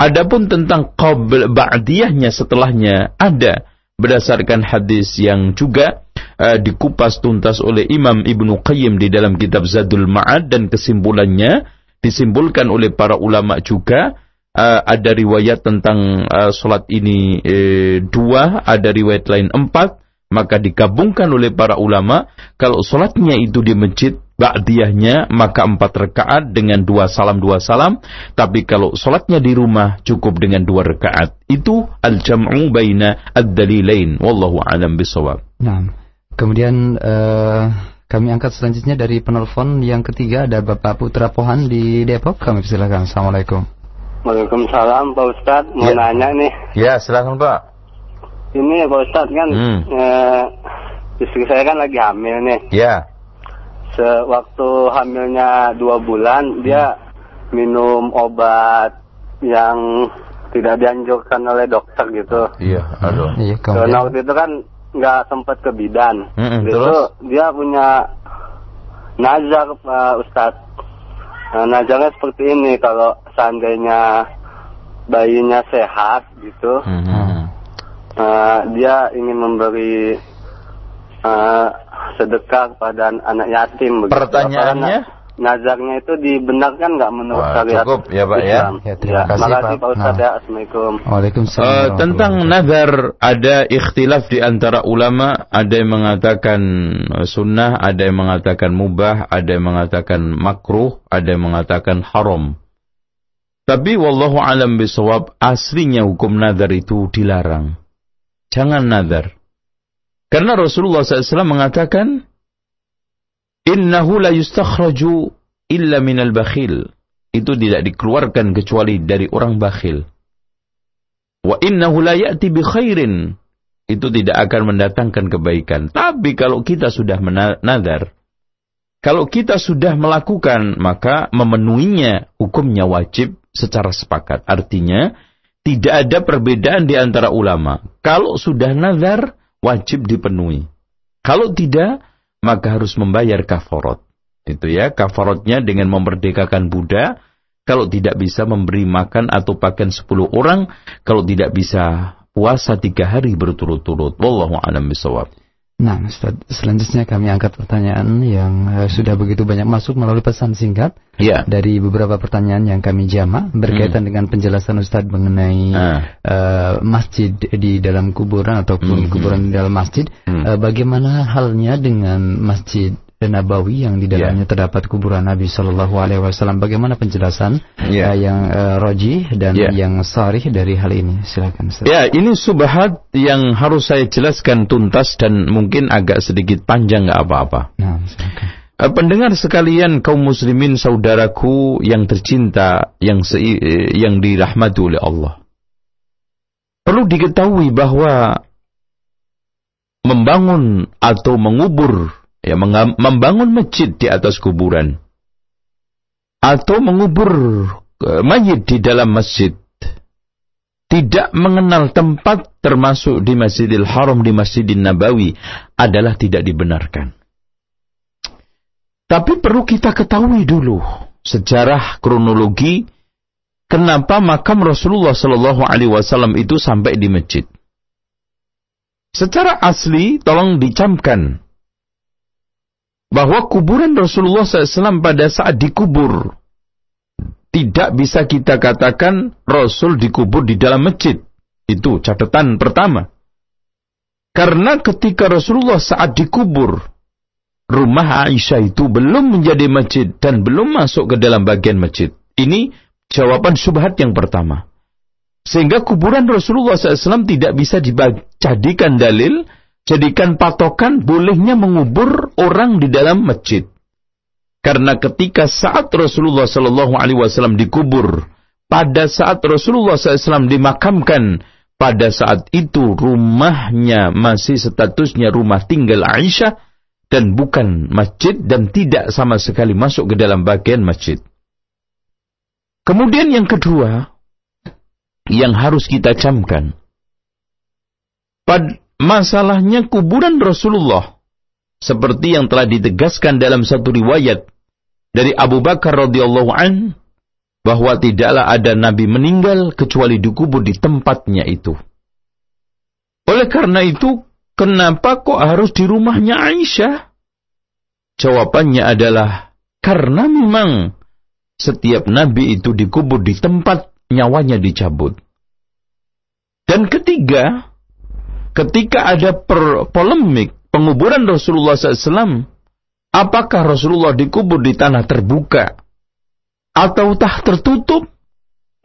Adapun tentang qabl ba'diyahnya setelahnya ada berdasarkan hadis yang juga uh, dikupas tuntas oleh Imam Ibnu Qayyim di dalam kitab Zadul Ma'ad dan kesimpulannya disimpulkan oleh para ulama juga uh, ada riwayat tentang uh, salat ini uh, dua, ada riwayat lain empat, maka digabungkan oleh para ulama kalau sholatnya itu di masjid ba'diyahnya maka empat rakaat dengan dua salam dua salam. Tapi kalau sholatnya di rumah cukup dengan dua rakaat. Itu al-jam'u baina ad-dalilain. Wallahu alam bisawab nah kemudian uh, kami angkat selanjutnya dari penelpon yang ketiga. Ada Bapak Putra Pohan di Depok. Kami silakan Assalamualaikum. Waalaikumsalam Pak Ustadz. Mau ya. nanya nih. Ya silakan Pak ini Pak Ustadz kan hmm. eh, istri saya kan lagi hamil nih. Iya. Yeah. Sewaktu hamilnya dua bulan hmm. dia minum obat yang tidak dianjurkan oleh dokter gitu. Iya, aduh. Iya, Karena waktu itu kan nggak sempat ke bidan. Mm itu terus? dia punya nazar Pak Ustadz. Nah, nazarnya seperti ini kalau seandainya bayinya sehat gitu. Mm -hmm uh, dia ingin memberi uh, sedekah kepada anak yatim. Begitu. Pertanyaannya? Nazarnya itu dibenarkan nggak menurut Wah, syariat Cukup ya Pak ya. ya terima ya, kasih Pak. Pak Ustaz nah. ya. Assalamualaikum. Waalaikumsalam. Uh, tentang nazar ada ikhtilaf di antara ulama, ada yang mengatakan sunnah, ada yang mengatakan mubah, ada yang mengatakan makruh, ada yang mengatakan haram. Tapi wallahu alam bisawab aslinya hukum nazar itu dilarang. Jangan nazar. Karena Rasulullah SAW mengatakan, Innahu la yustakhraju illa minal bakhil. Itu tidak dikeluarkan kecuali dari orang bakhil. Wa innahu la ya'ti bi khairin. Itu tidak akan mendatangkan kebaikan. Tapi kalau kita sudah menadar, kalau kita sudah melakukan, maka memenuhinya hukumnya wajib secara sepakat. Artinya, tidak ada perbedaan di antara ulama. Kalau sudah nazar, wajib dipenuhi. Kalau tidak, maka harus membayar kafarot. Itu ya, kafarotnya dengan memerdekakan budak. Kalau tidak bisa memberi makan atau pakaian 10 orang. Kalau tidak bisa puasa tiga hari berturut-turut. Wallahu a'lam bisawab. Nah, Ustaz, selanjutnya kami angkat pertanyaan yang uh, sudah begitu banyak masuk melalui pesan singkat ya. dari beberapa pertanyaan yang kami jama berkaitan hmm. dengan penjelasan Ustaz mengenai uh. Uh, masjid di dalam kuburan ataupun hmm. kuburan di dalam masjid. Hmm. Uh, bagaimana halnya dengan masjid Nabawi yang di dalamnya yeah. terdapat kuburan Nabi Shallallahu Alaihi Wasallam. Bagaimana penjelasan yeah. uh, yang uh, roji dan yeah. yang sarih dari hal ini? Silakan. Ya, ini subhat yang harus saya jelaskan tuntas dan mungkin agak sedikit panjang nggak apa-apa. Nah, silakan. Uh, pendengar sekalian kaum muslimin saudaraku yang tercinta yang se yang dirahmati oleh Allah. Perlu diketahui bahwa membangun atau mengubur ya membangun masjid di atas kuburan atau mengubur mayit di dalam masjid tidak mengenal tempat termasuk di Masjidil Haram di Masjidil Nabawi adalah tidak dibenarkan. Tapi perlu kita ketahui dulu sejarah kronologi kenapa makam Rasulullah Shallallahu Alaihi Wasallam itu sampai di masjid. Secara asli, tolong dicamkan bahwa kuburan Rasulullah SAW pada saat dikubur tidak bisa kita katakan Rasul dikubur di dalam masjid. Itu catatan pertama. Karena ketika Rasulullah saat dikubur, rumah Aisyah itu belum menjadi masjid dan belum masuk ke dalam bagian masjid. Ini jawaban subhat yang pertama. Sehingga kuburan Rasulullah SAW tidak bisa dijadikan dalil, jadikan patokan bolehnya mengubur orang di dalam masjid. Karena ketika saat Rasulullah Sallallahu Alaihi Wasallam dikubur, pada saat Rasulullah SAW dimakamkan, pada saat itu rumahnya masih statusnya rumah tinggal Aisyah dan bukan masjid dan tidak sama sekali masuk ke dalam bagian masjid. Kemudian yang kedua yang harus kita camkan, pad masalahnya kuburan Rasulullah seperti yang telah ditegaskan dalam satu riwayat dari Abu Bakar radhiyallahu an bahwa tidaklah ada nabi meninggal kecuali dikubur di tempatnya itu. Oleh karena itu, kenapa kok harus di rumahnya Aisyah? Jawabannya adalah karena memang setiap nabi itu dikubur di tempat nyawanya dicabut. Dan ketiga, ketika ada per polemik penguburan Rasulullah SAW Apakah Rasulullah dikubur di tanah terbuka atau tah tertutup?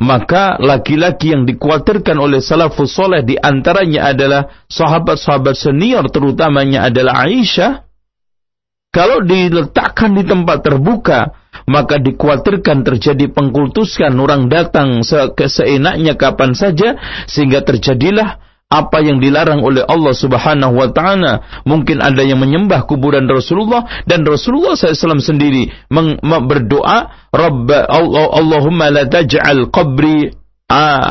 Maka laki-laki yang dikhawatirkan oleh salafus soleh di antaranya adalah sahabat-sahabat senior terutamanya adalah Aisyah. Kalau diletakkan di tempat terbuka, maka dikhawatirkan terjadi pengkultuskan orang datang se seenaknya kapan saja sehingga terjadilah apa yang dilarang oleh Allah Subhanahu wa taala. Mungkin ada yang menyembah kuburan Rasulullah dan Rasulullah SAW sendiri berdoa, "Rabb Allahumma la taj'al qabri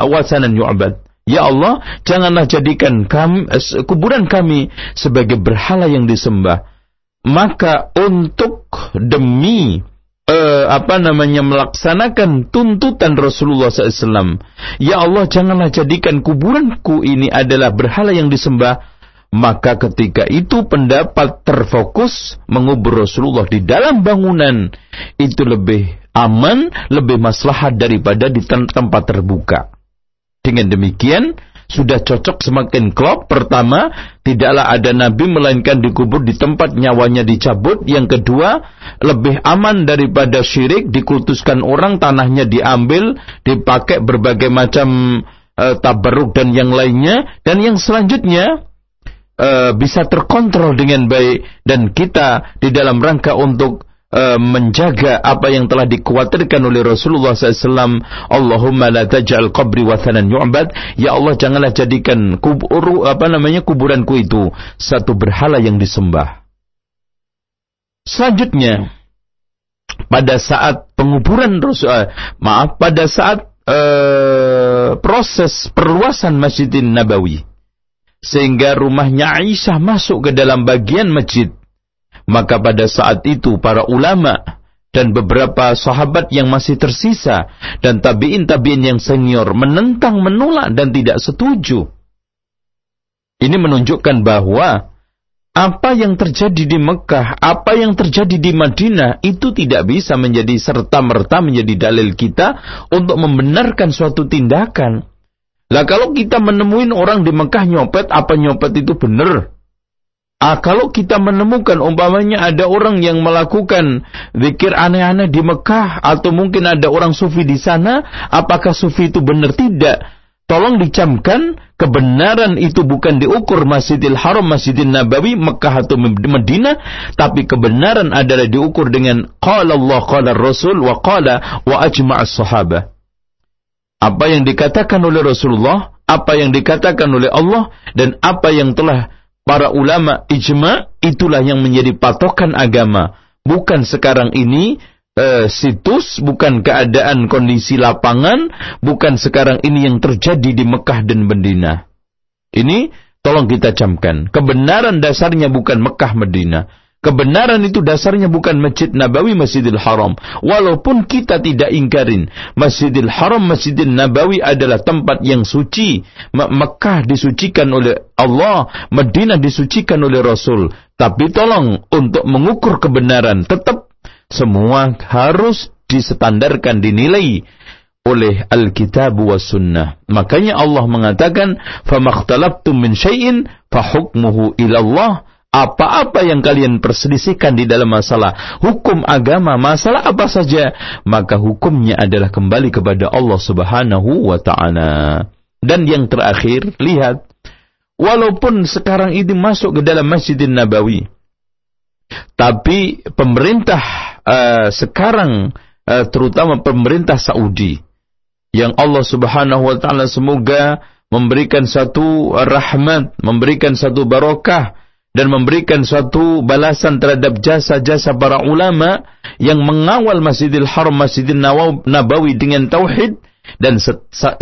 wasanan yu'bad." Ya Allah, janganlah jadikan kami, kuburan kami sebagai berhala yang disembah. Maka untuk demi apa namanya melaksanakan tuntutan Rasulullah SAW. Ya Allah janganlah jadikan kuburanku ini adalah berhala yang disembah. Maka ketika itu pendapat terfokus mengubur Rasulullah di dalam bangunan itu lebih aman, lebih maslahat daripada di tempat terbuka. Dengan demikian, sudah cocok semakin klop. Pertama, tidaklah ada nabi melainkan dikubur di tempat nyawanya dicabut. Yang kedua, lebih aman daripada syirik, dikultuskan orang, tanahnya diambil, dipakai berbagai macam uh, tabaruk dan yang lainnya. Dan yang selanjutnya, uh, bisa terkontrol dengan baik dan kita di dalam rangka untuk menjaga apa yang telah dikuatirkan oleh Rasulullah SAW. Allahumma la taj'al qabri wathanan yu'bad. Ya Allah janganlah jadikan kubur apa namanya kuburanku itu satu berhala yang disembah. Selanjutnya pada saat penguburan Rasul uh, maaf pada saat uh, proses perluasan Masjidin Nabawi sehingga rumahnya Aisyah masuk ke dalam bagian masjid maka pada saat itu para ulama dan beberapa sahabat yang masih tersisa dan tabiin-tabiin yang senior menentang, menolak dan tidak setuju. Ini menunjukkan bahwa apa yang terjadi di Mekah, apa yang terjadi di Madinah itu tidak bisa menjadi serta-merta menjadi dalil kita untuk membenarkan suatu tindakan. Lah kalau kita menemuin orang di Mekah nyopet, apa nyopet itu benar? Ah, kalau kita menemukan umpamanya ada orang yang melakukan zikir aneh-aneh di Mekah atau mungkin ada orang sufi di sana, apakah sufi itu benar tidak? Tolong dicamkan kebenaran itu bukan diukur Masjidil Haram, Masjidil Nabawi, Mekah atau Medina, tapi kebenaran adalah diukur dengan qala Allah, qala Rasul wa qala wa ajma'as sahabah. Apa yang dikatakan oleh Rasulullah, apa yang dikatakan oleh Allah dan apa yang telah para ulama ijma itulah yang menjadi patokan agama. Bukan sekarang ini uh, situs, bukan keadaan kondisi lapangan, bukan sekarang ini yang terjadi di Mekah dan Medina. Ini tolong kita camkan. Kebenaran dasarnya bukan Mekah Medina. Kebenaran itu dasarnya bukan Masjid Nabawi, Masjidil Haram. Walaupun kita tidak ingkarin, Masjidil Haram, Masjidil Nabawi adalah tempat yang suci. Mekah disucikan oleh Allah, Madinah disucikan oleh Rasul. Tapi tolong untuk mengukur kebenaran tetap semua harus disetandarkan, dinilai oleh Alkitab was Sunnah. Makanya Allah mengatakan, "Famakhtalaftum min فَحُكْمُهُ إِلَى اللَّهِ apa-apa yang kalian perselisihkan di dalam masalah hukum agama, masalah apa saja, maka hukumnya adalah kembali kepada Allah Subhanahu wa taala. Dan yang terakhir, lihat walaupun sekarang ini masuk ke dalam Masjidin Nabawi, tapi pemerintah uh, sekarang uh, terutama pemerintah Saudi yang Allah Subhanahu wa taala semoga memberikan satu rahmat, memberikan satu barokah dan memberikan suatu balasan terhadap jasa-jasa para ulama yang mengawal Masjidil Haram, Masjidil Nabawi dengan tauhid dan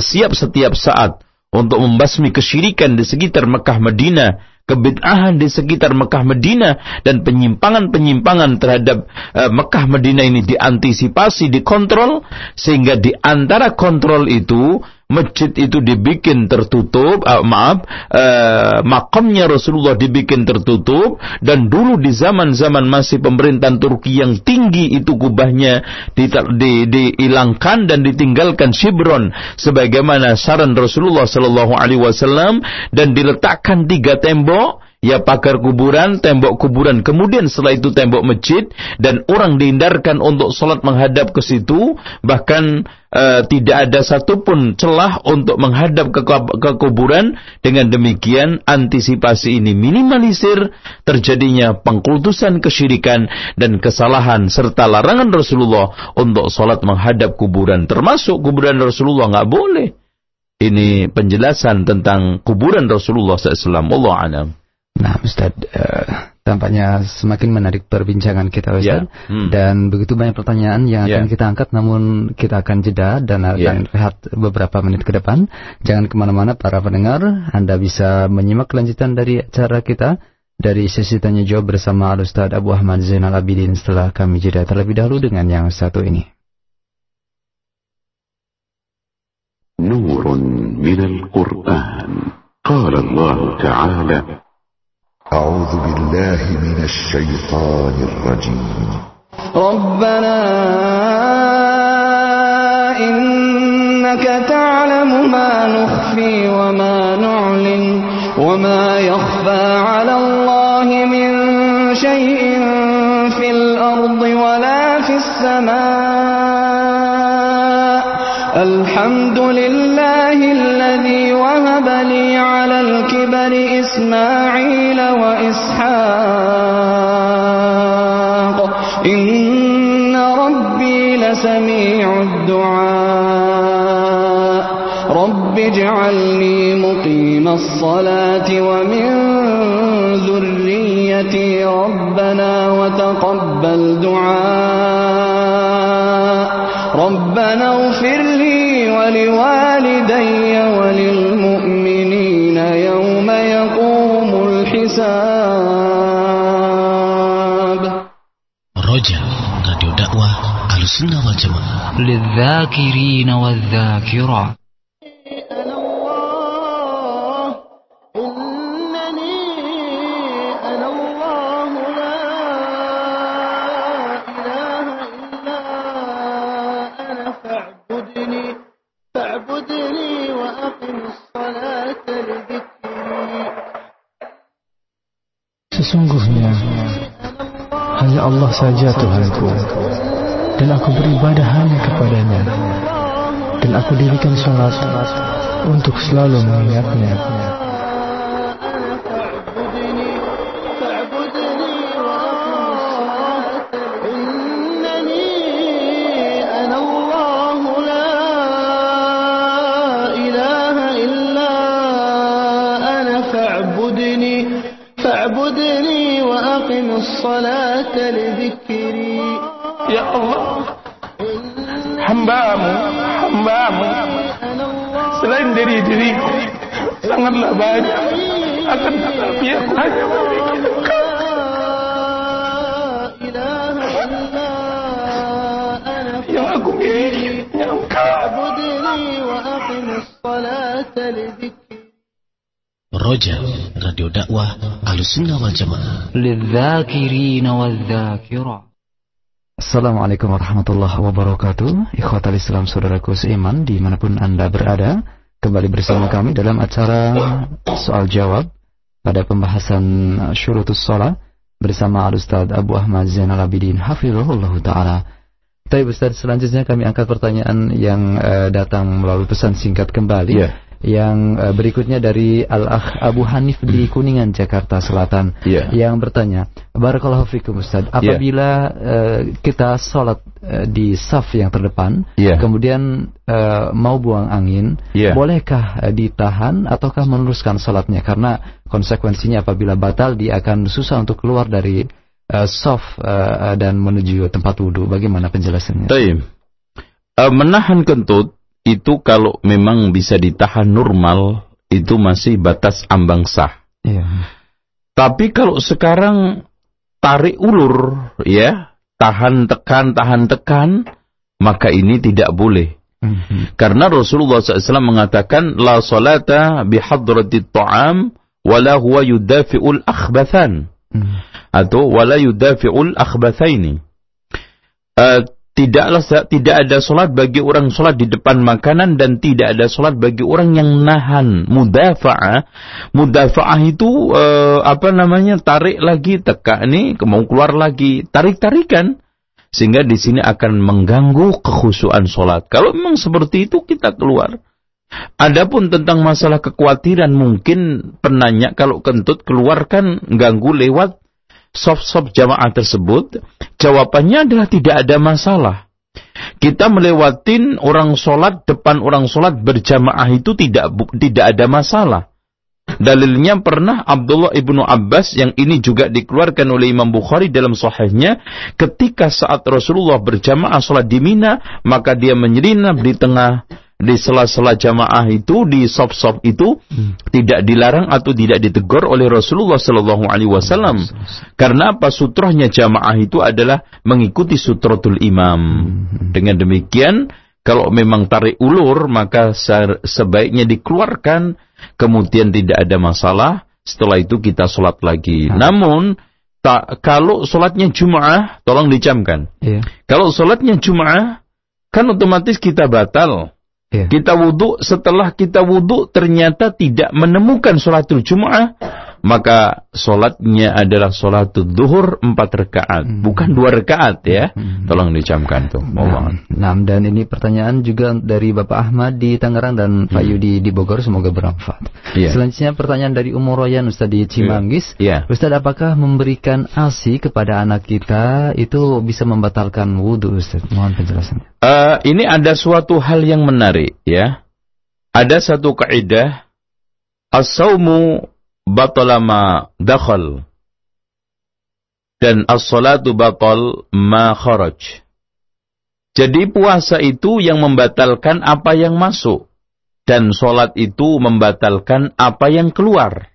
siap setiap saat untuk membasmi kesyirikan di sekitar Mekah Madinah kebid'ahan di sekitar Mekah Medina dan penyimpangan-penyimpangan terhadap uh, Mekah Medina ini diantisipasi, dikontrol sehingga di antara kontrol itu masjid itu dibikin tertutup, uh, maaf, uh, makamnya Rasulullah dibikin tertutup dan dulu di zaman-zaman masih pemerintahan Turki yang tinggi itu kubahnya dihilangkan dan ditinggalkan Shibron sebagaimana saran Rasulullah Sallallahu Alaihi Wasallam dan diletakkan tiga tembok ya pagar kuburan, tembok kuburan, kemudian setelah itu tembok masjid dan orang dihindarkan untuk sholat menghadap ke situ, bahkan uh, tidak ada satupun celah untuk menghadap ke, ke kuburan. Dengan demikian antisipasi ini minimalisir terjadinya pengkultusan kesyirikan dan kesalahan serta larangan Rasulullah untuk sholat menghadap kuburan, termasuk kuburan Rasulullah nggak boleh. Ini penjelasan tentang kuburan Rasulullah SAW. Allah alam. Nah, Ustaz, uh, tampaknya semakin menarik perbincangan kita, Ustaz. Yeah. Hmm. Dan begitu banyak pertanyaan yang akan yeah. kita angkat, namun kita akan jeda dan akan yeah. rehat beberapa menit ke depan. Jangan kemana-mana, para pendengar. Anda bisa menyimak kelanjutan dari acara kita dari sesi tanya jawab bersama Al Ustaz Abu Ahmad Zainal Abidin setelah kami jeda terlebih dahulu dengan yang satu ini. نور من القرآن قال الله تعالى أعوذ بالله من الشيطان الرجيم. ربنا إنك تعلم ما نخفي وما نعلن وما يخفى على الله من شيء في الأرض ولا في السماء. الحمد لله الذي وهب لي الكبر إسماعيل وإسحاق. إن ربي لسميع الدعاء. رب اجعلني مقيم الصلاة ومن ذريتي ربنا وتقبل دعاء. ربنا اغفر لي ولوالدي السنة والجماعة للذاكرين والذاكرات Sesungguhnya hanya Allah saja Tuhanku dan aku beribadah hanya kepadanya dan aku dirikan sholat untuk selalu mengingatnya. banyak. Akan tetapi aku hanya memiliki engkau. Yang aku miliki hanya engkau. Roja, Radio Dakwah Ahlussunnah wal Jamaah. للذاكرين والذاكرات Assalamualaikum warahmatullahi wabarakatuh Ikhwatal Islam saudaraku seiman Dimanapun anda berada Kembali bersama kami dalam acara Soal jawab Pada pembahasan syurutus sholat Bersama Al-Ustaz Abu Ahmad Zainal Abidin. Hafizullah Ta'ala. Tapi Ustaz selanjutnya kami angkat pertanyaan Yang uh, datang melalui pesan singkat kembali. Yeah. Yang eh, berikutnya dari Al-Akh Abu Hanif di Kuningan Jakarta Selatan Iya. yang bertanya Barakallahu fikum Ustaz apabila eh, kita sholat eh, di saf yang terdepan Iya. kemudian eh, mau buang angin Iya. bolehkah eh, ditahan ataukah meneruskan sholatnya karena konsekuensinya apabila batal dia akan susah untuk keluar dari eh, saf eh, dan menuju tempat wudhu bagaimana penjelasannya. Eh, menahan kentut itu kalau memang bisa ditahan normal itu masih batas ambang sah. Iya. Tapi kalau sekarang tarik ulur ya, tahan tekan tahan tekan, maka ini tidak boleh. Mhm. Karena Rasulullah SAW mengatakan la salata bihadratit ta'am wala huwa yudafi'ul akhbathan Mhm. atau wala yudafi'ul akhbathaini. Eh, tidaklah tidak ada solat bagi orang solat di depan makanan dan tidak ada solat bagi orang yang nahan. Mudafa'ah. Mudafa'ah itu eh, apa namanya tarik lagi teka ini mau keluar lagi. Tarik tarikan sehingga di sini akan mengganggu kekhusyuan solat. Kalau memang seperti itu kita keluar. Adapun tentang masalah kekhawatiran mungkin penanya kalau kentut keluarkan ganggu lewat soft-soft jamaah tersebut, jawabannya adalah tidak ada masalah. Kita melewatin orang sholat depan orang sholat berjamaah itu tidak tidak ada masalah. Dalilnya pernah Abdullah ibnu Abbas yang ini juga dikeluarkan oleh Imam Bukhari dalam sahihnya ketika saat Rasulullah berjamaah sholat di Mina maka dia menyelinap di tengah di sela-sela jamaah itu di sop-sop itu tidak dilarang atau tidak ditegur oleh Rasulullah Shallallahu Alaihi Wasallam. Karena apa? Sutrohnya jamaah itu adalah mengikuti sutrotul imam. Dengan demikian kalau memang tarik ulur maka se- sebaiknya dikeluarkan. Kemudian tidak ada masalah. Setelah itu kita sholat lagi. Namun tak kalau sholatnya Jumaah tolong dicamkan. Iya. kalau sholatnya Jumaah kan otomatis kita batal Iya. kita wudhu, setelah kita wudhu ternyata tidak menemukan sholatul Jum'ah, maka sholatnya adalah sholatul duhur empat rakaat, bukan dua rakaat ya. Tolong dicamkan tuh. Nah, nah, dan ini pertanyaan juga dari Bapak Ahmad di Tangerang dan Pak Yudi di Bogor semoga bermanfaat. Iya. Selanjutnya pertanyaan dari Umur Royan Ustaz di Cimanggis. Iya. Ustaz apakah memberikan ASI kepada anak kita itu bisa membatalkan wudhu Ustaz? Mohon penjelasannya. Eh, ini ada suatu hal yang menarik ya. Ada satu kaidah as-saumu batala ma dakhal dan as-salatu batal ma kharaj. Jadi puasa itu yang membatalkan apa yang masuk dan solat itu membatalkan apa yang keluar.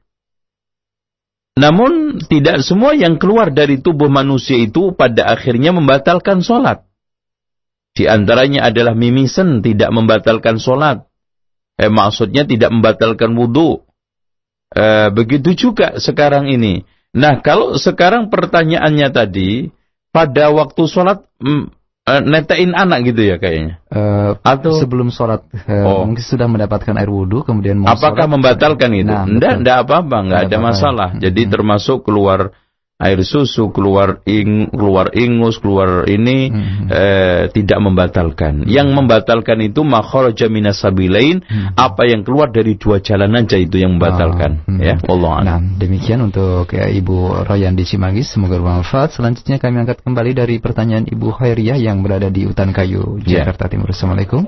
Namun tidak semua yang keluar dari tubuh manusia itu pada akhirnya membatalkan solat. Di antaranya adalah mimisen tidak membatalkan solat. Eh, maksudnya tidak membatalkan wudhu. Eh, begitu juga sekarang ini. Nah, kalau sekarang pertanyaannya tadi, pada waktu sholat, mm, eh, netain anak gitu ya kayaknya. Eh, Atau sebelum sholat eh, Oh. mungkin sudah mendapatkan air wudhu kemudian mau apakah sholat. membatalkan itu? Nah, Enggak, apa-apa, enggak Nggak ada apa-apa. masalah. Jadi Hmm. termasuk keluar air susu, keluar ing, keluar ingus, keluar ini Hmm. eh, tidak membatalkan. Yang membatalkan itu makharaja minas sabilain, apa yang keluar dari dua jalan aja itu yang membatalkan, Ah, hmm. ya. Allah a'lam. Nah, demikian untuk ya, Ibu Royan di semoga bermanfaat. Selanjutnya kami angkat kembali dari pertanyaan Ibu Khairiyah yang berada di Utan Kayu, Ya. Jakarta Timur. Assalamualaikum.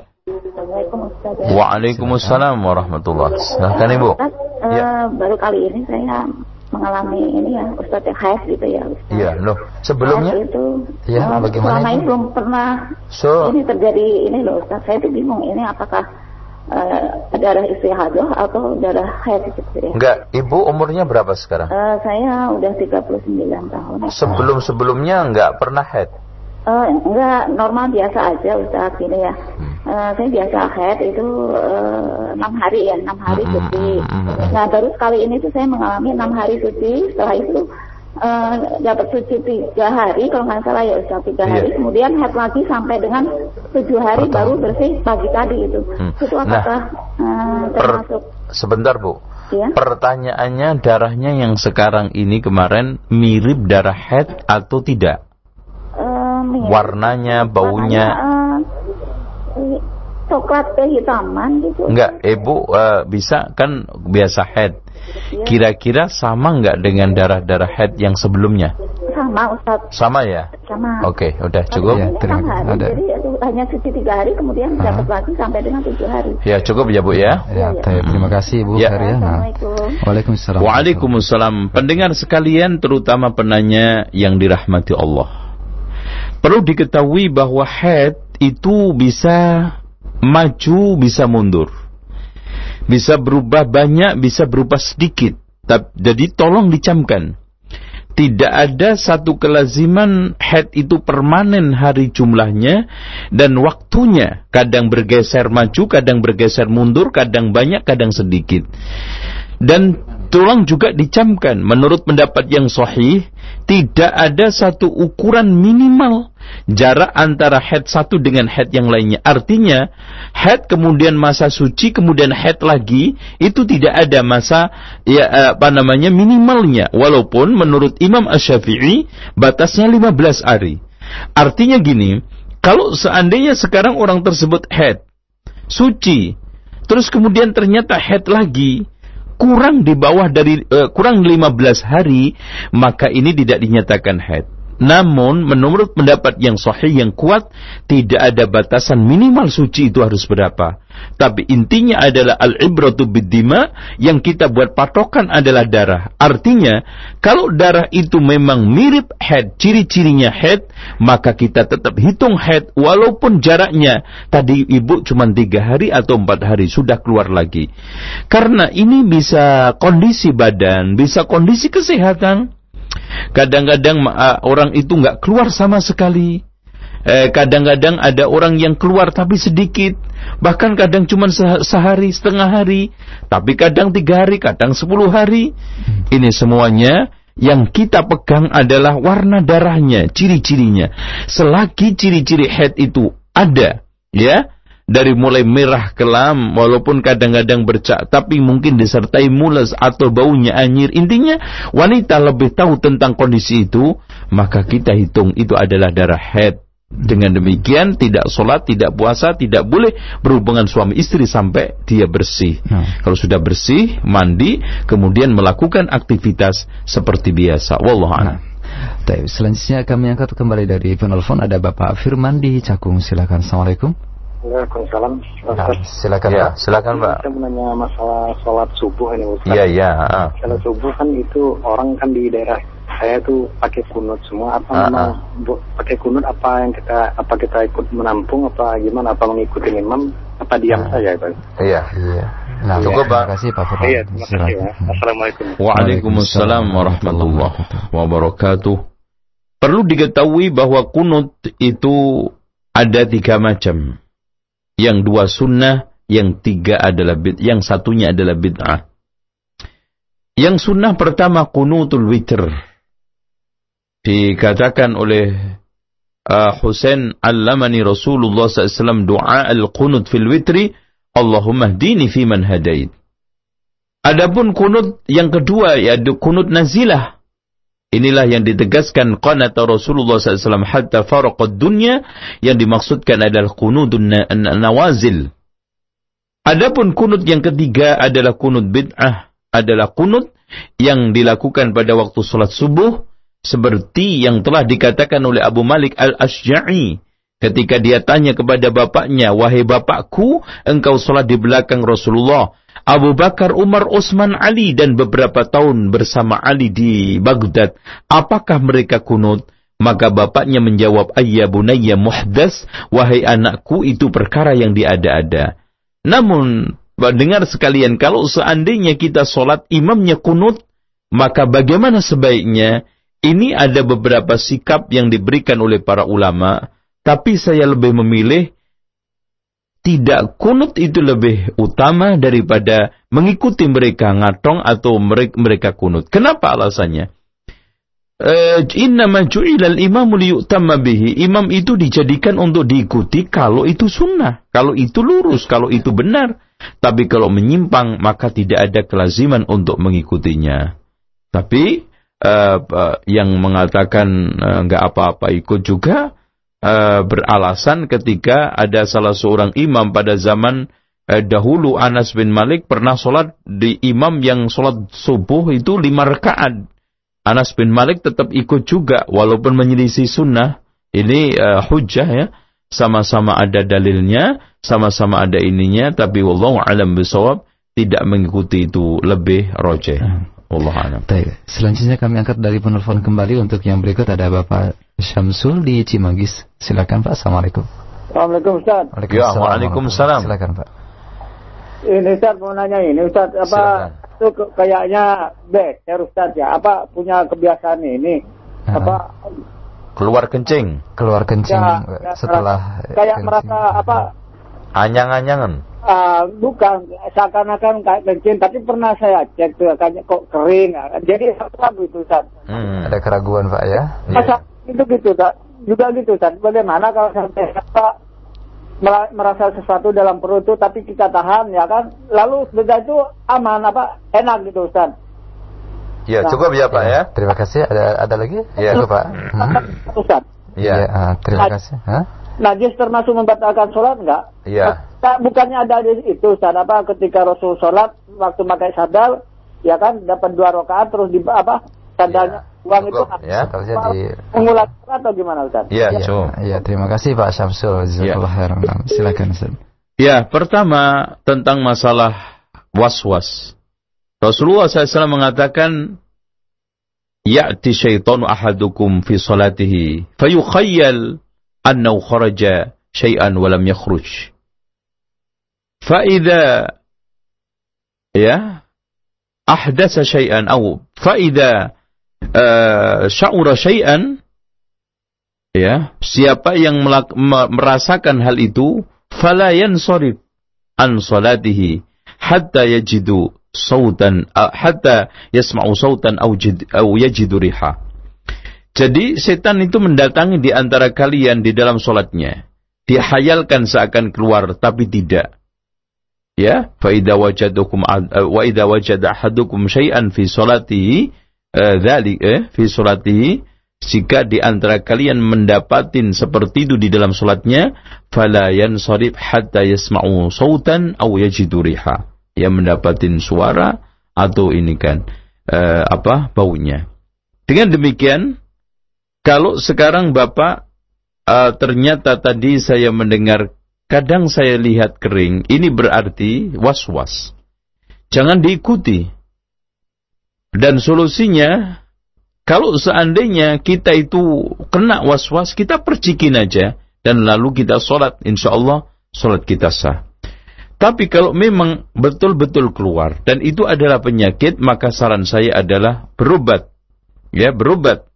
Waalaikumsalam warahmatullahi Silahkan Ibu. Eh, Ya. baru kali ini saya mengalami ini ya Ustaz yang haid gitu ya Ustaz. Iya, loh. Sebelumnya Haid itu ya, bagaimana selama itu? ini belum pernah So, ini terjadi ini loh Ustaz. Saya tuh bingung ini apakah eh, darah istihadah atau darah haid gitu ya. enggak, Ibu umurnya berapa sekarang? Eh, saya udah 39 tahun. Sebelum-sebelumnya enggak pernah head. Eh, enggak normal biasa aja Ustaz gini ya. Eh, saya biasa haid itu eh, enam hari ya enam hari Hmm, suci. hmm. Nah baru sekali ini tuh saya mengalami enam hari suci. Setelah itu eh, dapat suci tiga hari kalau nggak salah ya Ustaz tiga Iya. hari. Kemudian haid lagi sampai dengan tujuh hari baru bersih pagi tadi itu. Hmm. Itu apakah eh, Per, termasuk? sebentar Bu. Ya. Pertanyaannya darahnya yang sekarang ini kemarin mirip darah head atau tidak? Eh. Warnanya, baunya? Eh, coklat kehitaman gitu. Enggak, Ibu eh, bisa kan biasa head. Iya. Kira-kira sama enggak dengan darah-darah head yang sebelumnya? Sama Ustaz. Sama ya? Sama. Oke, udah cukup. Ya, terima kasih. Ada. jadi hanya cuci tiga hari kemudian Ah. dapat lagi sampai dengan tujuh hari. Ya, cukup ya Bu ya. Ya, baik. terima kasih Bu Ya. Feria. Nah, Assalamualaikum. Waalaikumsalam. Waalaikumsalam. Pendengar sekalian, terutama penanya yang dirahmati Allah. Perlu diketahui bahwa head itu bisa maju, bisa mundur. Bisa berubah banyak, bisa berubah sedikit. Jadi tolong dicamkan. Tidak ada satu kelaziman head itu permanen hari jumlahnya dan waktunya. Kadang bergeser maju, kadang bergeser mundur, kadang banyak, kadang sedikit. Dan tolong juga dicamkan, menurut pendapat yang sahih, tidak ada satu ukuran minimal jarak antara head satu dengan head yang lainnya. Artinya, head kemudian masa suci, kemudian head lagi, itu tidak ada masa ya eh, apa namanya minimalnya. Walaupun menurut Imam Ash-Syafi'i batasnya 15 hari. Artinya gini, kalau seandainya sekarang orang tersebut head suci, terus kemudian ternyata head lagi, kurang di bawah dari eh, kurang 15 hari, maka ini tidak dinyatakan haid. Namun menurut pendapat yang sahih yang kuat tidak ada batasan minimal suci itu harus berapa. Tapi intinya adalah al-ibratu biddima yang kita buat patokan adalah darah. Artinya kalau darah itu memang mirip head, ciri-cirinya head, maka kita tetap hitung head walaupun jaraknya tadi ibu cuma tiga hari atau empat hari sudah keluar lagi. Karena ini bisa kondisi badan, bisa kondisi kesehatan. Kadang-kadang uh, orang itu nggak keluar sama sekali. Eh, kadang-kadang ada orang yang keluar tapi sedikit. Bahkan kadang cuma se- sehari, setengah hari. Tapi kadang tiga hari, kadang sepuluh hari. Ini semuanya yang kita pegang adalah warna darahnya, ciri-cirinya. Selagi ciri-ciri head itu ada, ya, dari mulai merah kelam, walaupun kadang-kadang bercak, tapi mungkin disertai mules atau baunya anyir. Intinya, wanita lebih tahu tentang kondisi itu, maka kita hitung itu adalah darah head. Dengan demikian, tidak sholat, tidak puasa, tidak boleh berhubungan suami istri sampai dia bersih. Nah. Kalau sudah bersih, mandi, kemudian melakukan aktivitas seperti biasa. Wallahu'alam. Baik, selanjutnya kami angkat kembali dari penelpon ada Bapak Firman di Cakung. Silakan. Assalamualaikum. Waalaikumsalam. Nah, silakan Ya, Pak. silakan Pak. Saya menanya masalah sholat subuh ini Ustaz. Iya, iya. ah. Sholat subuh kan itu orang kan di daerah saya tuh pakai kunut semua apa Ah, memang bu- pakai kunut apa yang kita apa kita ikut menampung apa gimana apa mengikuti imam apa diam Ah. saja Pak? Iya. Iya. Nah, Cukup, terima Pak. kasih Pak. Iya, terima kasih ya. Assalamualaikum. Waalaikumsalam warahmatullahi wabarakatuh. Perlu diketahui bahwa kunut itu ada tiga macam. Yang dua sunnah, yang tiga adalah bid, yang satunya adalah bid'ah. Yang sunnah pertama kunutul witr. Dikatakan oleh uh, Husain allamani Rasulullah SAW doa al-qunut fil witri, Allahumma hdini fi man hadait. Adapun kunut yang kedua yaitu kunut nazilah. Inilah yang ditegaskan qanata Rasulullah SAW hatta faraqad dunya yang dimaksudkan adalah na- nawazil. Adapun kunut yang ketiga adalah kunut bid'ah, adalah kunut yang dilakukan pada waktu salat subuh seperti yang telah dikatakan oleh Abu Malik Al-Asy'a'i Ketika dia tanya kepada bapaknya, wahai bapakku, engkau sholat di belakang Rasulullah. Abu Bakar, Umar, Utsman, Ali dan beberapa tahun bersama Ali di Baghdad. Apakah mereka kunut? Maka bapaknya menjawab, Ayya bunayya muhdas, wahai anakku itu perkara yang diada-ada. Namun, dengar sekalian, kalau seandainya kita sholat imamnya kunut, maka bagaimana sebaiknya? Ini ada beberapa sikap yang diberikan oleh para ulama, tapi saya lebih memilih tidak kunut itu lebih utama daripada mengikuti mereka ngatong atau mereka kunut. Kenapa alasannya? Uh, Innama ju'ilal imamu liyutamma bihi. Imam itu dijadikan untuk diikuti kalau itu sunnah, kalau itu lurus, kalau itu benar. Tapi kalau menyimpang maka tidak ada kelaziman untuk mengikutinya. Tapi uh, uh, yang mengatakan enggak uh, apa-apa ikut juga uh, beralasan ketika ada salah seorang imam pada zaman uh, dahulu Anas bin Malik pernah sholat di imam yang sholat subuh itu lima rakaat. Anas bin Malik tetap ikut juga walaupun menyelisih sunnah. Ini uh, hujah ya. Sama-sama ada dalilnya, sama-sama ada ininya, tapi wallahu alam bisawab tidak mengikuti itu lebih rojeh. Allah alam. Baik. Selanjutnya kami angkat dari penelpon kembali untuk yang berikut ada Bapak Syamsul di Cimagis. Silakan Pak. Assalamualaikum. Assalamualaikum Ustaz. Waalaikumsalam. Ya, Waalaikumsalam. Silakan Pak. Ini Ustaz mau nanya ini Ustaz apa itu kayaknya bed ya Ustaz ya apa punya kebiasaan ini uh apa keluar kencing keluar kencing ya, ya setelah kayak kencing. merasa apa anyang-anyangan uh, bukan seakan-akan kayak kencing tapi pernah saya cek tuh kayaknya kok kering jadi apa itu Ustaz hmm. ada keraguan Pak ya masa yeah. itu gitu Ustaz juga gitu Ustaz bagaimana kalau sampai apa merasa sesuatu dalam perut itu tapi kita tahan ya kan lalu sudah itu aman apa enak gitu Ustaz Ya nah, cukup ya Pak ya. Terima kasih. Ada ada lagi? Ya cukup Pak. Hmm. Ustaz. Ya, ya uh, terima kasih. Hah? Najis termasuk membatalkan sholat enggak? Iya. Bukannya ada di itu, Ustaz, apa ketika Rasul sholat waktu pakai sadar, ya kan dapat dua rakaat terus di apa sadarnya ya. uang itu ya, terjadi mengulang atau gimana Ustaz? Iya, ya. ya. ya, terima kasih Pak Syamsul. Ya. Silakan Ustaz. Ya, pertama tentang masalah was-was. Rasulullah SAW mengatakan, Ya'ti syaitanu ahadukum fi salatihi, fayukhayyal annahu kharaja syai'an wa lam yakhruj. Fa idza ya ahdatsa syai'an au fa idza uh, siapa yang merasakan hal itu fala yansarif an salatihi hatta yajidu sautan uh, hatta yasma'u sautan au, jid, au jadi setan itu mendatangi di antara kalian di dalam solatnya. Dihayalkan seakan keluar, tapi tidak. Ya, faida wajadukum eh, wa idza ahadukum syai'an fi salatihi eh, dzalik eh, fi salatihi jika di antara kalian mendapatin seperti itu di dalam solatnya, fala yansarif hatta yasma'u sautan aw yajidu riha. Ya mendapatin suara atau ini kan uh, apa baunya. Dengan demikian kalau sekarang Bapak uh, ternyata tadi saya mendengar kadang saya lihat kering, ini berarti was-was. Jangan diikuti. Dan solusinya kalau seandainya kita itu kena was-was, kita percikin aja dan lalu kita sholat, insya Allah sholat kita sah. Tapi kalau memang betul-betul keluar dan itu adalah penyakit, maka saran saya adalah berobat. Ya, berobat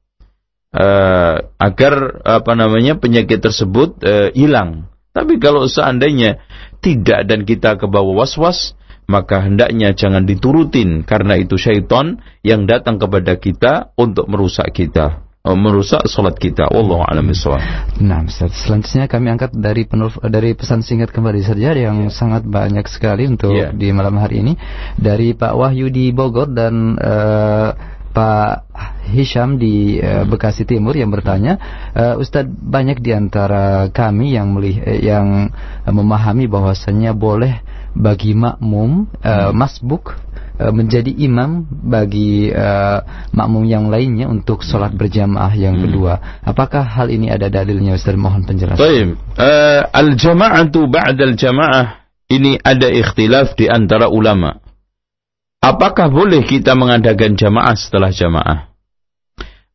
uh, agar apa namanya penyakit tersebut uh, hilang. Tapi kalau seandainya tidak dan kita ke bawah was-was, maka hendaknya jangan diturutin karena itu syaitan yang datang kepada kita untuk merusak kita eh, merusak salat kita. Wallahu a'lam bishawab. Nah, Ustaz, selanjutnya kami angkat dari penulf, dari pesan singkat kembali saja yang yeah. sangat banyak sekali untuk yeah. di malam hari ini dari Pak Wahyu di Bogor dan uh, Pak Hisham di uh, Bekasi Timur yang bertanya, uh, Ustadz banyak di antara kami yang melih, eh, yang memahami bahwasannya boleh bagi makmum uh, masbuk uh, menjadi imam bagi uh, makmum yang lainnya untuk sholat berjamaah yang hmm. kedua. Apakah hal ini ada dalilnya Ustaz? Mohon penjelasan. Baik. Uh, al-jama'atu ba'da al-jama'ah ini ada ikhtilaf di antara ulama. Apakah boleh kita mengadakan jamaah setelah jamaah?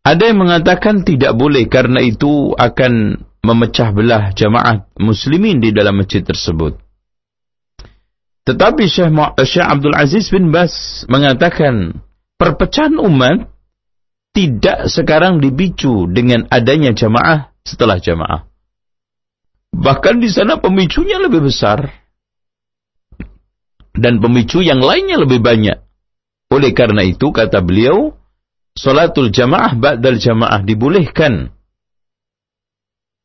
Ada yang mengatakan tidak boleh karena itu akan memecah belah jamaah muslimin di dalam masjid tersebut. Tetapi Syekh, Syekh Abdul Aziz bin Bas mengatakan perpecahan umat tidak sekarang dipicu dengan adanya jamaah setelah jamaah. Bahkan di sana pemicunya lebih besar dan pemicu yang lainnya lebih banyak. Oleh karena itu kata beliau, salatul jamaah ba'dal jamaah dibolehkan.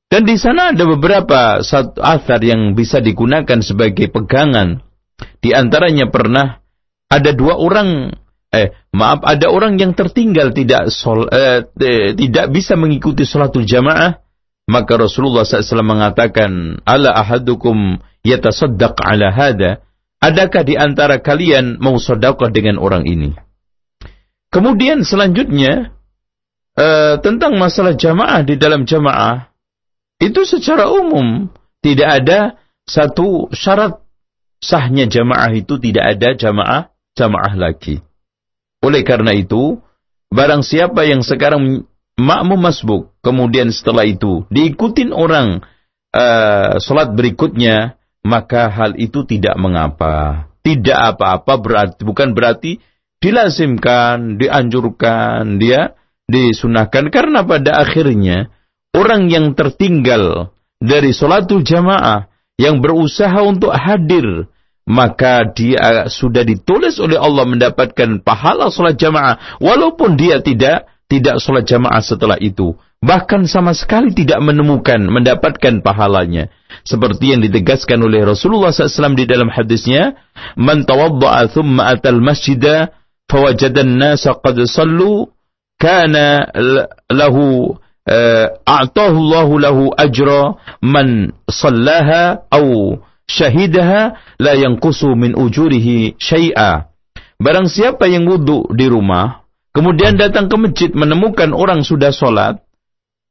Dan di sana ada beberapa satu asar yang bisa digunakan sebagai pegangan. Di antaranya pernah ada dua orang eh maaf ada orang yang tertinggal tidak sol, eh, eh, tidak bisa mengikuti salatul jamaah maka Rasulullah SAW mengatakan ala ahadukum yatasaddaq ala hada Adakah di antara kalian mau sedekah dengan orang ini? Kemudian selanjutnya uh, tentang masalah jamaah di dalam jamaah itu secara umum tidak ada satu syarat sahnya jamaah itu tidak ada jamaah jamaah lagi. Oleh karena itu, barang siapa yang sekarang makmum masbuk, kemudian setelah itu diikutin orang uh, salat berikutnya, maka hal itu tidak mengapa. Tidak apa-apa berarti bukan berarti dilazimkan, dianjurkan, dia disunahkan. Karena pada akhirnya orang yang tertinggal dari sholatul jamaah yang berusaha untuk hadir maka dia sudah ditulis oleh Allah mendapatkan pahala sholat jamaah. Walaupun dia tidak tidak sholat jamaah setelah itu bahkan sama sekali tidak menemukan mendapatkan pahalanya. Seperti yang ditegaskan oleh Rasulullah SAW di dalam hadisnya man tawadda'a thumma atal masjida fawajadan nasa qad sallu kana lahu uh, a'tahu Allahu lahu ajra man sallaha au syahidaha la yanqusu min ujurihi syai'a barang siapa yang wudu di rumah kemudian datang ke masjid menemukan orang sudah sholat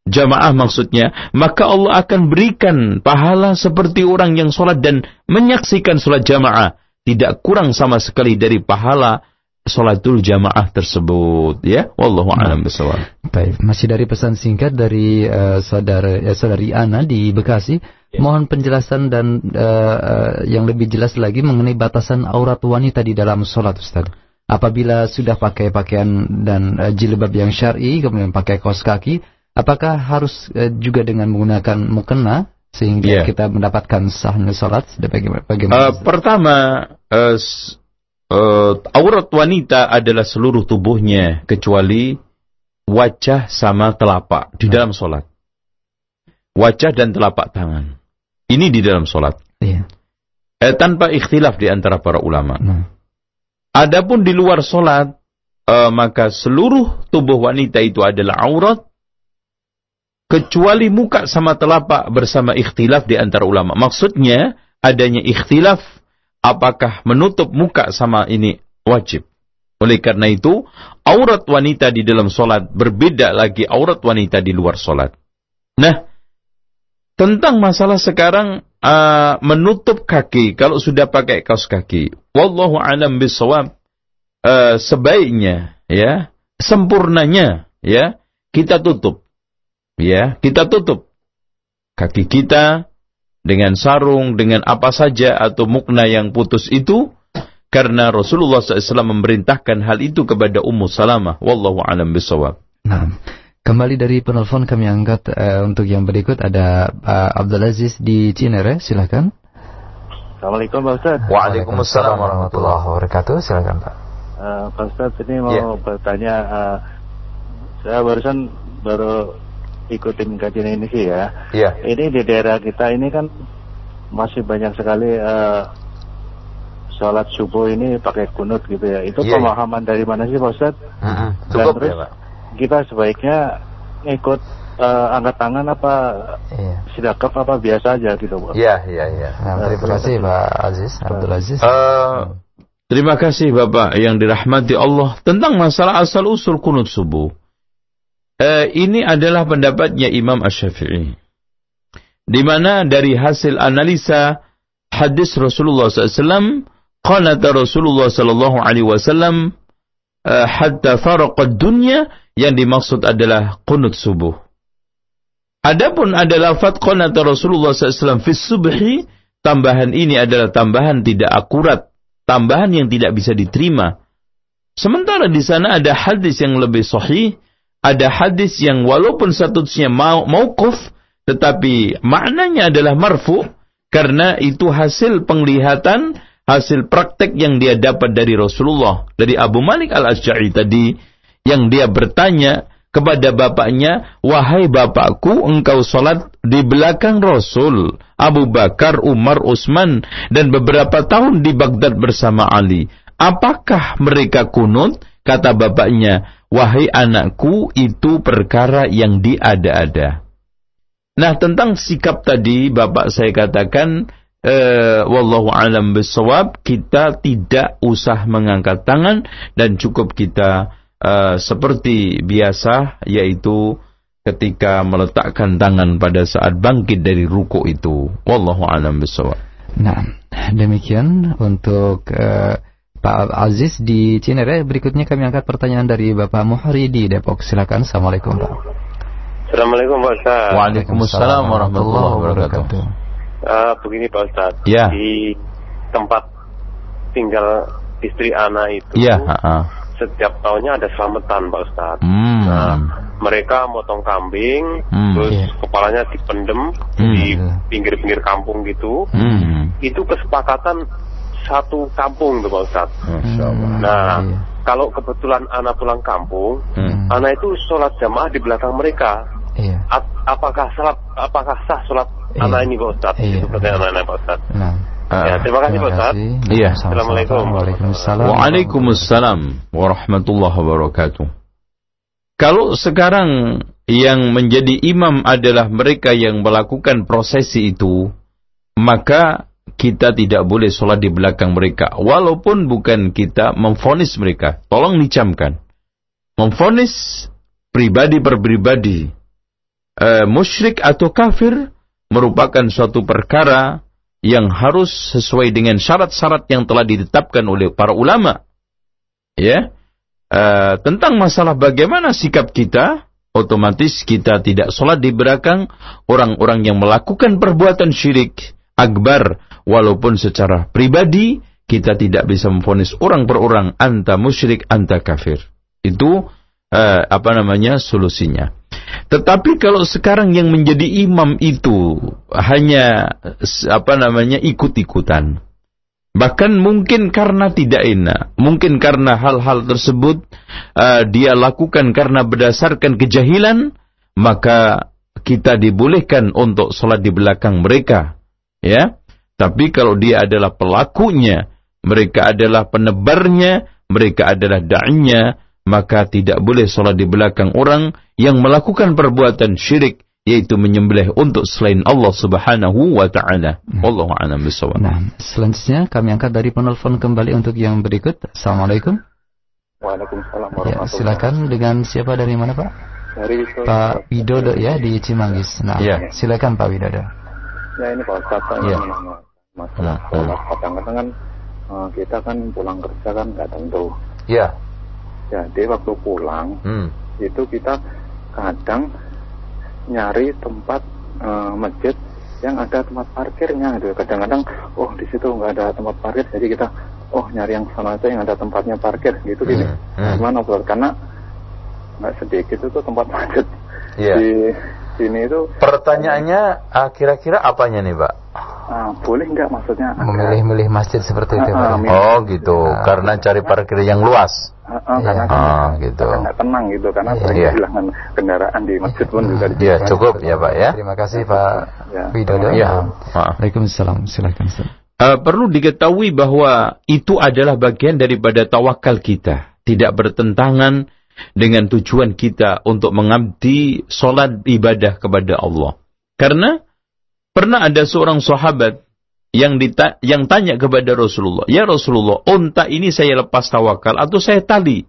jamaah maksudnya, maka Allah akan berikan pahala seperti orang yang sholat dan menyaksikan sholat jamaah. Tidak kurang sama sekali dari pahala sholatul jamaah tersebut ya wallahu alam bisawab. Baik, masih dari pesan singkat dari uh, saudara ya, saudari Ana di Bekasi. Ya. Mohon penjelasan dan uh, yang lebih jelas lagi mengenai batasan aurat wanita di dalam sholat Ustaz. Apabila sudah pakai pakaian dan uh, jilbab yang syar'i kemudian pakai kaos kaki, Apakah harus uh, juga dengan menggunakan mukena sehingga yeah. kita mendapatkan sahnya salat bagaimana? bagaimana? Uh, pertama, uh, uh, aurat wanita adalah seluruh tubuhnya kecuali wajah sama telapak di nah. dalam solat. Wajah dan telapak tangan. Ini di dalam solat. Yeah. Eh, tanpa ikhtilaf di antara para ulama. Nah. Adapun di luar solat, uh, maka seluruh tubuh wanita itu adalah aurat kecuali muka sama telapak bersama ikhtilaf di antara ulama. Maksudnya adanya ikhtilaf apakah menutup muka sama ini wajib. Oleh karena itu, aurat wanita di dalam solat berbeda lagi aurat wanita di luar solat. Nah, tentang masalah sekarang uh, menutup kaki kalau sudah pakai kaos kaki. Wallahu alam bisawab. Uh, sebaiknya ya, sempurnanya ya, kita tutup ya kita tutup kaki kita dengan sarung dengan apa saja atau mukna yang putus itu karena Rasulullah SAW memerintahkan hal itu kepada Ummu Salamah wallahu alam bisawab. Nah, kembali dari penelpon kami angkat uh, untuk yang berikut ada uh, Abdul Aziz di Cinere, silakan. Assalamualaikum Pak Ustaz. Waalaikumsalam warahmatullahi wabarakatuh. Silakan Pak. Uh, Pak Ustaz ini mau yeah. bertanya, uh, saya barusan baru ikutin kajian ini sih ya. Iya. Ini di daerah kita ini kan masih banyak sekali uh, sholat subuh ini pakai kunut gitu ya. Itu yeah. pemahaman dari mana sih Pak Ustaz? Uh -huh. Dan terus ya, Pak. kita sebaiknya ikut uh, angkat tangan apa iya. sidakap apa biasa aja gitu Pak. Iya, iya, iya. Nah, terima kasih Pak Aziz, Abdul Aziz. Uh, Terima kasih Bapak yang dirahmati Allah tentang masalah asal-usul kunut subuh. Eh, ini adalah pendapatnya Imam Ash-Syafi'i. Di mana dari hasil analisa hadis Rasulullah SAW, qanata Rasulullah sallallahu alaihi wasallam eh, hatta faraqad dunya yang dimaksud adalah kunut subuh. Adapun ada lafaz qanata Rasulullah SAW fi subhi, tambahan ini adalah tambahan tidak akurat tambahan yang tidak bisa diterima. Sementara di sana ada hadis yang lebih sahih, ada hadis yang walaupun statusnya mau mauquf tetapi maknanya adalah marfu karena itu hasil penglihatan, hasil praktek yang dia dapat dari Rasulullah, dari Abu Malik Al-Asy'ari tadi yang dia bertanya kepada bapaknya, "Wahai bapakku, engkau salat di belakang Rasul." Abu Bakar, Umar, Utsman dan beberapa tahun di Baghdad bersama Ali. Apakah mereka kunut? Kata bapaknya, wahai anakku itu perkara yang diada-ada. Nah tentang sikap tadi bapak saya katakan eh, wallahu alam bisawab kita tidak usah mengangkat tangan dan cukup kita eh, seperti biasa yaitu ketika meletakkan tangan pada saat bangkit dari ruku itu. Wallahu a'lam bishawab. Nah, demikian untuk uh, Pak Aziz di Cinere. Berikutnya kami angkat pertanyaan dari Bapak Muhri di Depok. Silakan. Assalamualaikum Pak. Assalamualaikum Pak Ustaz. Waalaikumsalam warahmatullahi wabarakatuh. Uh, begini Pak Ustaz. Ya. Di tempat tinggal istri anak itu. Ya. Uh -uh. Setiap tahunnya ada selamatan Pak Ustaz. Hmm. Nah, mereka motong kambing, hmm, terus yeah. kepalanya dipendem hmm, di pinggir-pinggir kampung gitu. Hmm. Itu kesepakatan satu kampung tuh Pak Ustaz. Nah, yeah. kalau kebetulan anak pulang kampung, hmm. anak itu sholat jamaah di belakang mereka. Yeah. apakah salat apakah sah sholat yeah. anak ini Pak Ustaz? Yeah. Itu pertanyaan anak Pak Ustaz. Nah. Ya, terima kasih Pak Ustaz. Iya. Assalamualaikum. Waalaikumsalam. Waalaikumsalam warahmatullahi wabarakatuh. Kalau sekarang yang menjadi imam adalah mereka yang melakukan prosesi itu, maka kita tidak boleh sholat di belakang mereka. Walaupun bukan kita memfonis mereka. Tolong dicamkan. Memfonis pribadi per pribadi, e, musyrik atau kafir, merupakan suatu perkara yang harus sesuai dengan syarat-syarat yang telah ditetapkan oleh para ulama. Ya, uh, tentang masalah bagaimana sikap kita, otomatis kita tidak sholat di belakang orang-orang yang melakukan perbuatan syirik akbar, walaupun secara pribadi kita tidak bisa memfonis orang per orang anta musyrik, anta kafir. Itu uh, apa namanya solusinya. Tetapi kalau sekarang yang menjadi imam itu hanya apa namanya ikut-ikutan, Bahkan mungkin karena tidak enak, mungkin karena hal-hal tersebut uh, dia lakukan karena berdasarkan kejahilan, maka kita dibolehkan untuk sholat di belakang mereka. Ya, tapi kalau dia adalah pelakunya, mereka adalah penebarnya, mereka adalah da'inya, maka tidak boleh sholat di belakang orang yang melakukan perbuatan syirik yaitu menyembelih untuk selain Allah Subhanahu wa taala. Hmm. Wallahu a'lam bishawab. Nah, selanjutnya kami angkat dari penelpon kembali untuk yang berikut. Assalamualaikum. Waalaikumsalam Ya, silakan dengan siapa dari mana, Pak? Dari Pak Widodo ya di Cimanggis. Nah, ya. silakan Pak Widodo. Ya, ini Pak Ustaz, ya. Masalah sholat. Kadang-kadang kan uh, kita kan pulang kerja kan nggak tentu. Ya. Jadi waktu pulang hmm. itu kita kadang nyari tempat uh, masjid yang ada tempat parkirnya gitu. Kadang-kadang oh di situ nggak ada tempat parkir jadi kita oh nyari yang sana aja yang ada tempatnya parkir gitu gini. Hmm. Hmm. Gimana? Karena nggak sedikit itu tempat masjid yeah. di sini itu. Pertanyaannya uh, kira-kira apanya nih, Pak? Uh, boleh nggak maksudnya? Memilih-milih masjid seperti itu, uh, uh, Oh gitu, uh, karena cari parkir yang luas. Uh, uh, karena kan oh, gitu. nggak tenang gitu karena yeah. sering kehilangan kendaraan di masjid pun juga di Iya, cukup ya Pak ya. Terima kasih Pak ya. Widodo. Ya. Waalaikumsalam. Silakan. Uh, perlu diketahui bahwa itu adalah bagian daripada tawakal kita, tidak bertentangan dengan tujuan kita untuk mengabdi solat ibadah kepada Allah. Karena pernah ada seorang sahabat yang dita yang tanya kepada Rasulullah, "Ya Rasulullah, unta ini saya lepas tawakal atau saya tali?"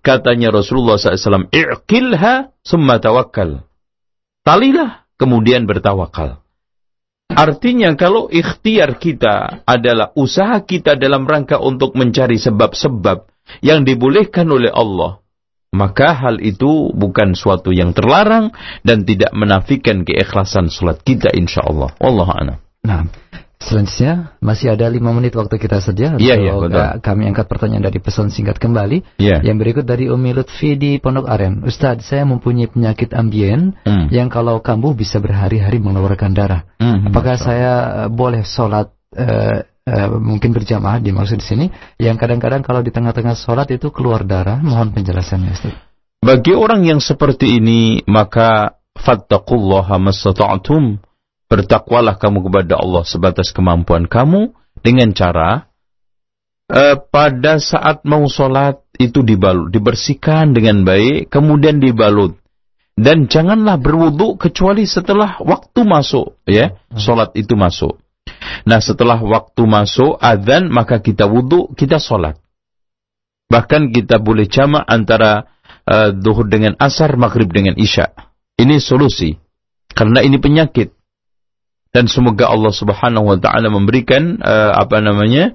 Katanya Rasulullah SAW, "I'qilha summa tawakal." Talilah, kemudian bertawakal. Artinya kalau ikhtiar kita adalah usaha kita dalam rangka untuk mencari sebab-sebab yang dibolehkan oleh Allah, maka hal itu bukan suatu yang terlarang dan tidak menafikan keikhlasan salat kita insyaallah. Allah a'lam. Nah, selanjutnya masih ada lima menit waktu kita saja. Iya, iya, betul. Kami angkat pertanyaan dari pesan singkat kembali. Iya. Yang berikut dari Umi Lutfi di Pondok Aren. Ustadz, saya mempunyai penyakit ambien hmm. yang kalau kambuh bisa berhari-hari mengeluarkan darah. Hmm, Apakah saya uh, boleh sholat uh, uh, mungkin berjamaah dimaksud di sini yang kadang-kadang kalau di tengah-tengah sholat itu keluar darah mohon penjelasannya Ustaz. Bagi orang yang seperti ini maka fattaqullaha mastata'tum bertakwalah kamu kepada Allah sebatas kemampuan kamu dengan cara uh, pada saat mau sholat itu dibalut dibersihkan dengan baik kemudian dibalut dan janganlah berwudu kecuali setelah waktu masuk ya hmm. sholat itu masuk Nah setelah waktu masuk adzan maka kita wudhu, kita sholat. Bahkan kita boleh jamak antara uh, duhur dengan asar, maghrib dengan isya. Ini solusi. Karena ini penyakit. Dan semoga Allah Subhanahu wa taala memberikan uh, apa namanya?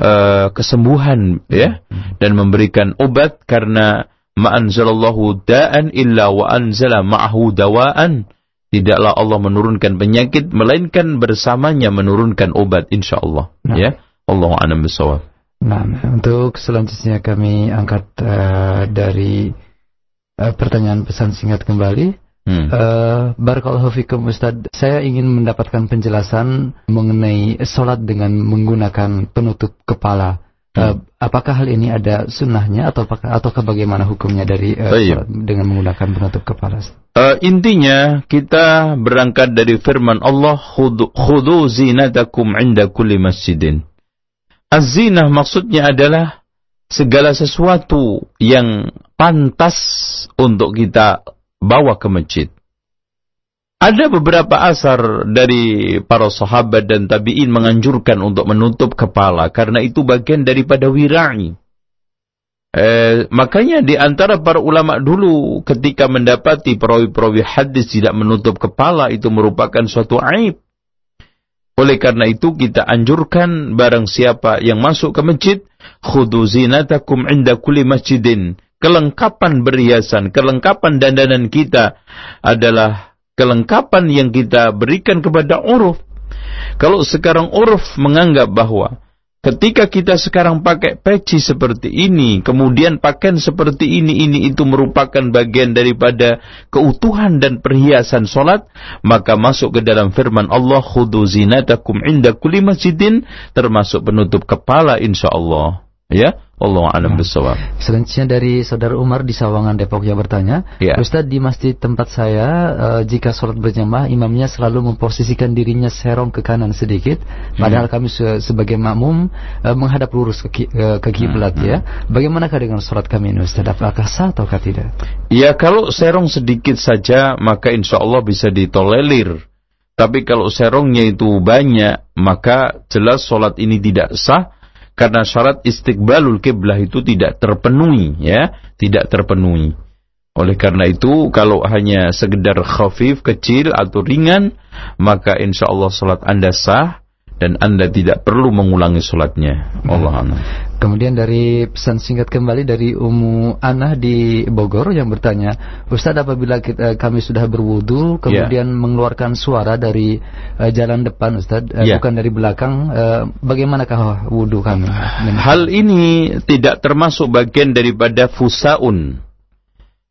Uh, kesembuhan ya dan memberikan obat karena ma'anzalallahu da'an illa wa anzala ma'ahu dawa'an Tidaklah Allah menurunkan penyakit, melainkan bersamanya menurunkan obat insyaAllah. Nah. Ya, Allah a'lam bisawab. Nah, untuk selanjutnya kami angkat uh, dari uh, pertanyaan pesan singkat kembali. Hmm. Uh, Barakallahu fikum Ustaz, saya ingin mendapatkan penjelasan mengenai sholat dengan menggunakan penutup kepala. Uh, apakah hal ini ada sunnahnya atau apakah ataukah bagaimana hukumnya dari uh, dengan menggunakan penutup kepala? Uh, intinya kita berangkat dari firman Allah khudu zinatakum inda kulli masjidin. Az-zinah maksudnya adalah segala sesuatu yang pantas untuk kita bawa ke masjid. Ada beberapa asar dari para sahabat dan tabi'in menganjurkan untuk menutup kepala karena itu bagian daripada wira'i. Eh, makanya di antara para ulama dulu ketika mendapati perawi-perawi hadis tidak menutup kepala itu merupakan suatu aib. Oleh karena itu kita anjurkan barang siapa yang masuk ke masjid, khudu zinatakum inda kulli masjidin. Kelengkapan berhiasan, kelengkapan dandanan kita adalah kelengkapan yang kita berikan kepada uruf. Kalau sekarang uruf menganggap bahwa ketika kita sekarang pakai peci seperti ini, kemudian pakaian seperti ini, ini itu merupakan bagian daripada keutuhan dan perhiasan solat, maka masuk ke dalam firman Allah, khudu zinatakum inda masjidin, termasuk penutup kepala insya Allah. Ya, Allah alam nah, bisawab. Selanjutnya dari saudara Umar di Sawangan Depok yang bertanya, ya. Ustaz di masjid tempat saya uh, jika sholat berjamaah imamnya selalu memposisikan dirinya serong ke kanan sedikit, hmm. padahal kami se sebagai makmum uh, menghadap lurus ke, uh, ke kiblat hmm. ya. Hmm. Bagaimanakah dengan sholat kami ini Ustaz? Apakah sah atau tidak? Ya kalau serong sedikit saja maka insya Allah bisa ditolerir. Tapi kalau serongnya itu banyak maka jelas sholat ini tidak sah karena syarat istiqbalul kiblah itu tidak terpenuhi ya, tidak terpenuhi. Oleh karena itu kalau hanya sekedar khafif, kecil atau ringan, maka insya Allah salat Anda sah dan Anda tidak perlu mengulangi sholatnya. Allah hmm. Kemudian dari pesan singkat kembali dari Umu Anah di Bogor yang bertanya, Ustaz apabila kita, kami sudah berwudu kemudian yeah. mengeluarkan suara dari uh, jalan depan Ustaz, uh, yeah. bukan dari belakang, uh, bagaimanakah wudu kami? Hal ini tidak termasuk bagian daripada fusaun.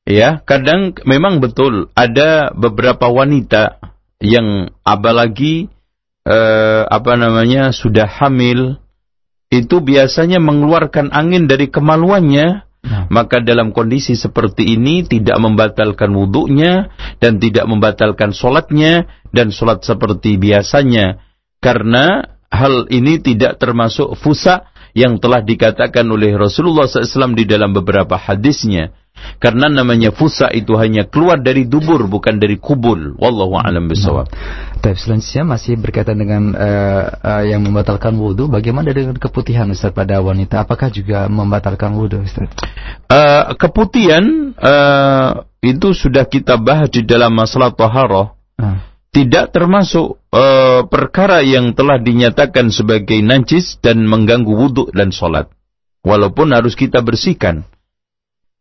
Ya, kadang memang betul ada beberapa wanita yang apalagi uh, apa namanya sudah hamil itu biasanya mengeluarkan angin dari kemaluannya, nah. maka dalam kondisi seperti ini tidak membatalkan wudhunya dan tidak membatalkan sholatnya dan sholat seperti biasanya. Karena hal ini tidak termasuk fusa yang telah dikatakan oleh Rasulullah SAW di dalam beberapa hadisnya. Karena namanya fusa itu hanya keluar dari dubur bukan dari kubul. Wallahu a'lam bishawab. Nah, selanjutnya masih berkaitan dengan uh, uh, yang membatalkan wudhu. Bagaimana dengan keputihan Ustaz pada wanita? Apakah juga membatalkan wudhu Ustaz? Uh, keputihan uh, itu sudah kita bahas di dalam masalah taharah. Uh tidak termasuk uh, perkara yang telah dinyatakan sebagai najis dan mengganggu wudhu dan sholat. Walaupun harus kita bersihkan.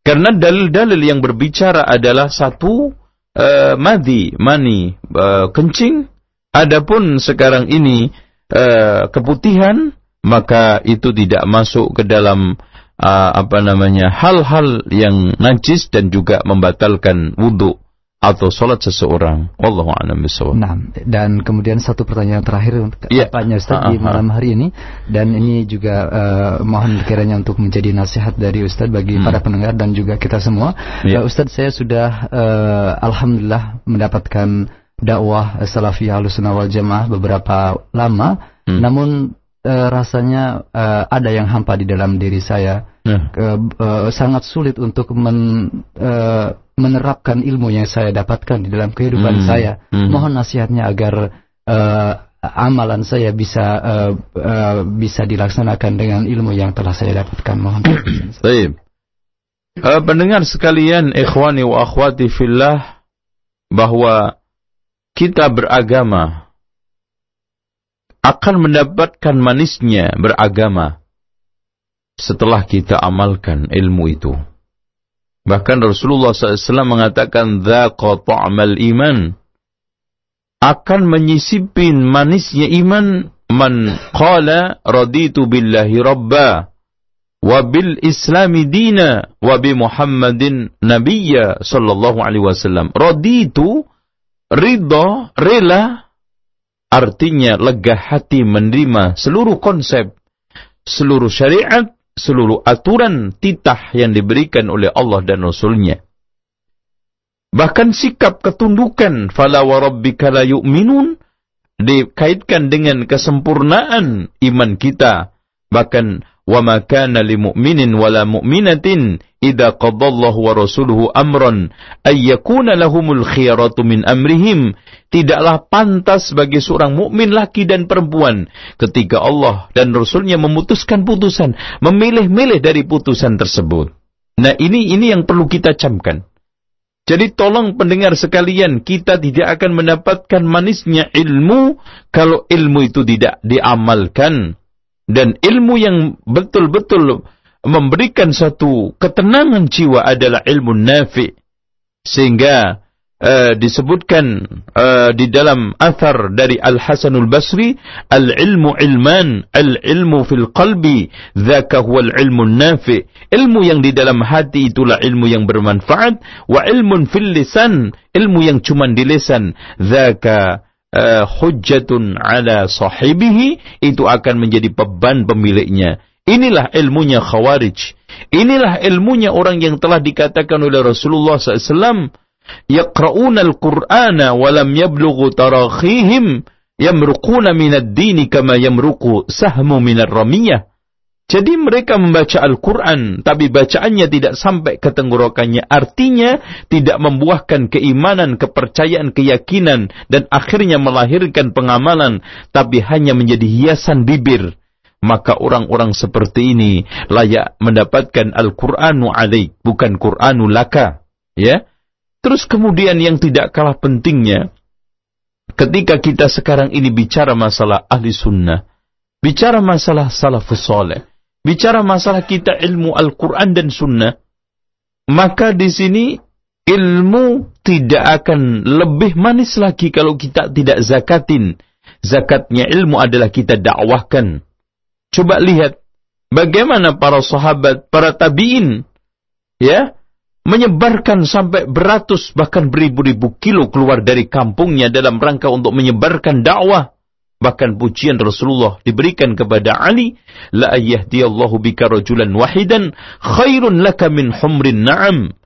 Karena dalil-dalil yang berbicara adalah satu uh, madi, mani, uh, kencing. Adapun sekarang ini uh, keputihan, maka itu tidak masuk ke dalam uh, apa namanya hal-hal yang najis dan juga membatalkan wudhu atau sholat seseorang. Wallahu a'lam bishawab. Nah, dan kemudian satu pertanyaan terakhir untuk yeah. Apanya Ustaz uh, uh, di malam hari ini dan ini juga uh, mohon kiranya untuk menjadi nasihat dari Ustaz bagi hmm. para pendengar dan juga kita semua. Yeah. Uh, Ustaz saya sudah uh, alhamdulillah mendapatkan dakwah salafiyah Ahlussunnah wal Jamaah beberapa lama, hmm. namun uh, rasanya uh, ada yang hampa di dalam diri saya. Yeah. Uh, uh, sangat sulit untuk men uh, menerapkan ilmu yang saya dapatkan di dalam kehidupan hmm. saya. Hmm. Mohon nasihatnya agar uh, amalan saya bisa uh, uh, bisa dilaksanakan dengan ilmu yang telah saya dapatkan. Mohon. Baik. Uh, pendengar sekalian, ikhwani wa akhwati fillah bahwa kita beragama akan mendapatkan manisnya beragama setelah kita amalkan ilmu itu. Bahkan Rasulullah SAW mengatakan, Dhaqa iman. Akan menyisipin manisnya iman, man qala raditu billahi rabba, wa bil islami dina, wa bi muhammadin nabiyya sallallahu alaihi wasallam. Raditu, ridha, rela, artinya lega hati menerima seluruh konsep, seluruh syariat, seluruh aturan titah yang diberikan oleh Allah dan Rasulnya. Bahkan sikap ketundukan fala wa rabbika la yu'minun dikaitkan dengan kesempurnaan iman kita. Bahkan wa ma kana lil mu'minin wala mu'minatin idza qadallahu wa rasuluhu amran ay yakuna lahumul khiyaratu min amrihim. Tidaklah pantas bagi seorang mukmin laki dan perempuan ketika Allah dan Rasulnya memutuskan putusan memilih-milih dari putusan tersebut. Nah ini ini yang perlu kita camkan. Jadi tolong pendengar sekalian, kita tidak akan mendapatkan manisnya ilmu kalau ilmu itu tidak diamalkan. Dan ilmu yang betul-betul memberikan satu ketenangan jiwa adalah ilmu nafi. Sehingga uh, disebutkan uh, di dalam athar dari Al Hasanul Basri al ilmu ilman al ilmu fil qalbi dzaka huwal ilmu nafi. Ilmu yang di dalam hati itulah ilmu yang bermanfaat wa ilmun fil lisan ilmu yang cuma di lisan. Dzaka uh, hujjatun ala sahibihi itu akan menjadi beban pemiliknya Inilah ilmunya khawarij. Inilah ilmunya orang yang telah dikatakan oleh Rasulullah SAW. Yaqra'una al-Qur'ana walam yablughu tarakhihim yamruquna minad dini kama yamruqu sahmu minar ramiyah. Jadi mereka membaca Al-Quran, tapi bacaannya tidak sampai ke tenggorokannya. Artinya tidak membuahkan keimanan, kepercayaan, keyakinan, dan akhirnya melahirkan pengamalan, tapi hanya menjadi hiasan bibir maka orang-orang seperti ini layak mendapatkan Al-Qur'anu alaik, bukan Qur'anu laka. Ya. Terus kemudian yang tidak kalah pentingnya, ketika kita sekarang ini bicara masalah ahli sunnah, bicara masalah salafus soleh, bicara masalah kita ilmu Al-Quran dan sunnah, maka di sini ilmu tidak akan lebih manis lagi kalau kita tidak zakatin. Zakatnya ilmu adalah kita dakwahkan. Coba lihat bagaimana para sahabat, para tabi'in ya, menyebarkan sampai beratus bahkan beribu-ribu kilo keluar dari kampungnya dalam rangka untuk menyebarkan dakwah. Bahkan pujian Rasulullah diberikan kepada Ali, la yahdiyallahu bika rajulan wahidan khairun laka min humrin na'am.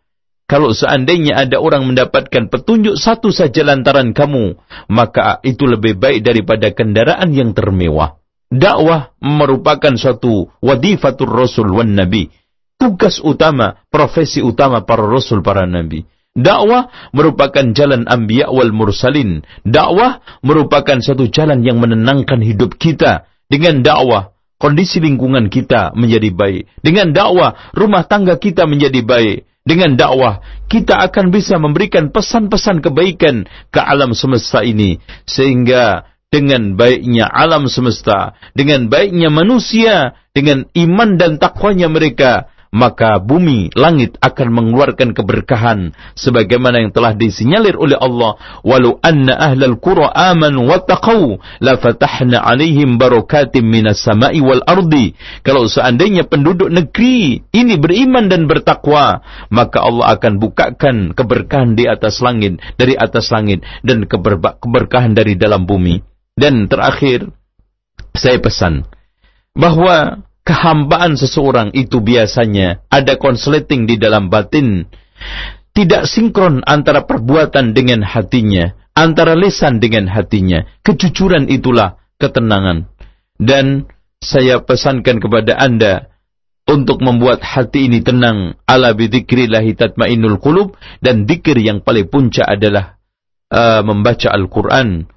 Kalau seandainya ada orang mendapatkan petunjuk satu saja lantaran kamu, maka itu lebih baik daripada kendaraan yang termewah. Dakwah merupakan suatu wadifatul rasul wan nabi. Tugas utama, profesi utama para rasul, para nabi. Dakwah merupakan jalan anbiya wal mursalin. Dakwah merupakan satu jalan yang menenangkan hidup kita. Dengan dakwah, kondisi lingkungan kita menjadi baik. Dengan dakwah, rumah tangga kita menjadi baik. Dengan dakwah, kita akan bisa memberikan pesan-pesan kebaikan ke alam semesta ini. Sehingga dengan baiknya alam semesta, dengan baiknya manusia, dengan iman dan takwanya mereka, maka bumi, langit akan mengeluarkan keberkahan sebagaimana yang telah disinyalir oleh Allah. Walau anna ahlal qura amanu wattaqau la fatahna alaihim barakatim minas sama'i wal ardi. Kalau seandainya penduduk negeri ini beriman dan bertakwa maka Allah akan bukakan keberkahan di atas langit dari atas langit dan keberkahan dari dalam bumi dan terakhir saya pesan bahwa kehambaan seseorang itu biasanya ada konsleting di dalam batin. Tidak sinkron antara perbuatan dengan hatinya, antara lisan dengan hatinya. Kejujuran itulah ketenangan. Dan saya pesankan kepada Anda untuk membuat hati ini tenang ala bidzikrillahi tatmainul qulub dan dikir yang paling puncak adalah uh, membaca Al-Qur'an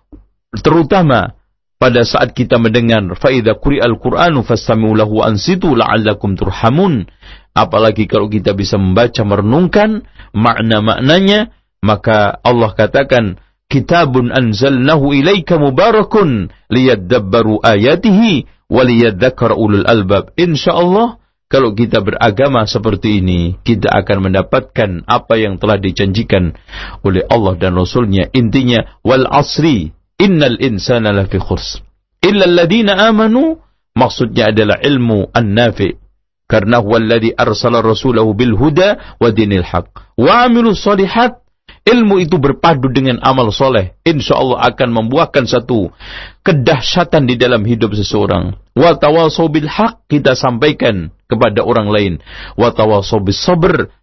terutama pada saat kita mendengar faida quri'al qur'anu fastami'u lahu ansitu la'allakum turhamun apalagi kalau kita bisa membaca merenungkan makna-maknanya maka Allah katakan kitabun anzalnahu ilaika mubarakun liyadabbaru ayatihi waliyadzakar ulul albab insyaallah kalau kita beragama seperti ini, kita akan mendapatkan apa yang telah dijanjikan oleh Allah dan Rasulnya. Intinya, wal asri, innal insana lafi khurs. Illa alladhina amanu maksudnya adalah ilmu an-nafi. Karena huwallazi arsala rasulahu bil huda wa dinil haq. Wa ilmu itu berpadu dengan amal soleh. Insyaallah akan membuahkan satu kedahsyatan di dalam hidup seseorang. Wa tawasau haq kita sampaikan kepada orang lain. Wa tawasau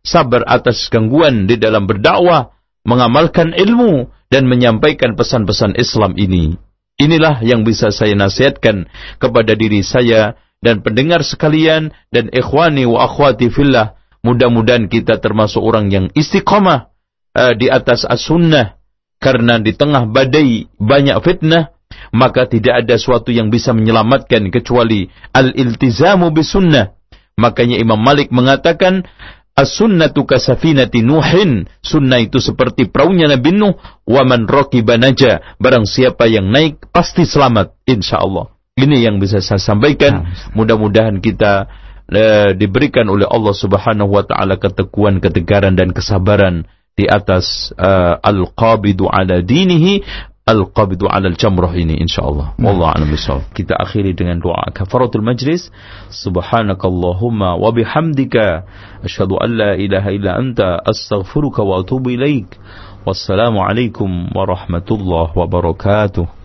sabar atas gangguan di dalam berdakwah mengamalkan ilmu dan menyampaikan pesan-pesan Islam ini. Inilah yang bisa saya nasihatkan kepada diri saya dan pendengar sekalian dan ikhwani wa akhwati fillah. Mudah-mudahan kita termasuk orang yang istiqamah uh, di atas as-sunnah. Karena di tengah badai banyak fitnah, maka tidak ada suatu yang bisa menyelamatkan kecuali al-iltizamu bisunnah. Makanya Imam Malik mengatakan, As-sunnatu kasafinati Nuhin. Sunnah itu seperti perahunya Nabi Nuh. Waman rokiba naja. Barang siapa yang naik, pasti selamat. Insya Allah. Ini yang bisa saya sampaikan. Mudah-mudahan kita uh, diberikan oleh Allah subhanahu wa ta'ala ketekuan, ketegaran, dan kesabaran di atas uh, al-qabidu ala dinihi al-qabdu al-jamrah ini insyaallah. Wallahu a'lam bishawab. Kita akhiri dengan doa kafaratul majlis. Subhanakallahumma wa bihamdika asyhadu an la ilaha illa anta astaghfiruka wa atubu ilaik. Wassalamu alaikum warahmatullahi wabarakatuh.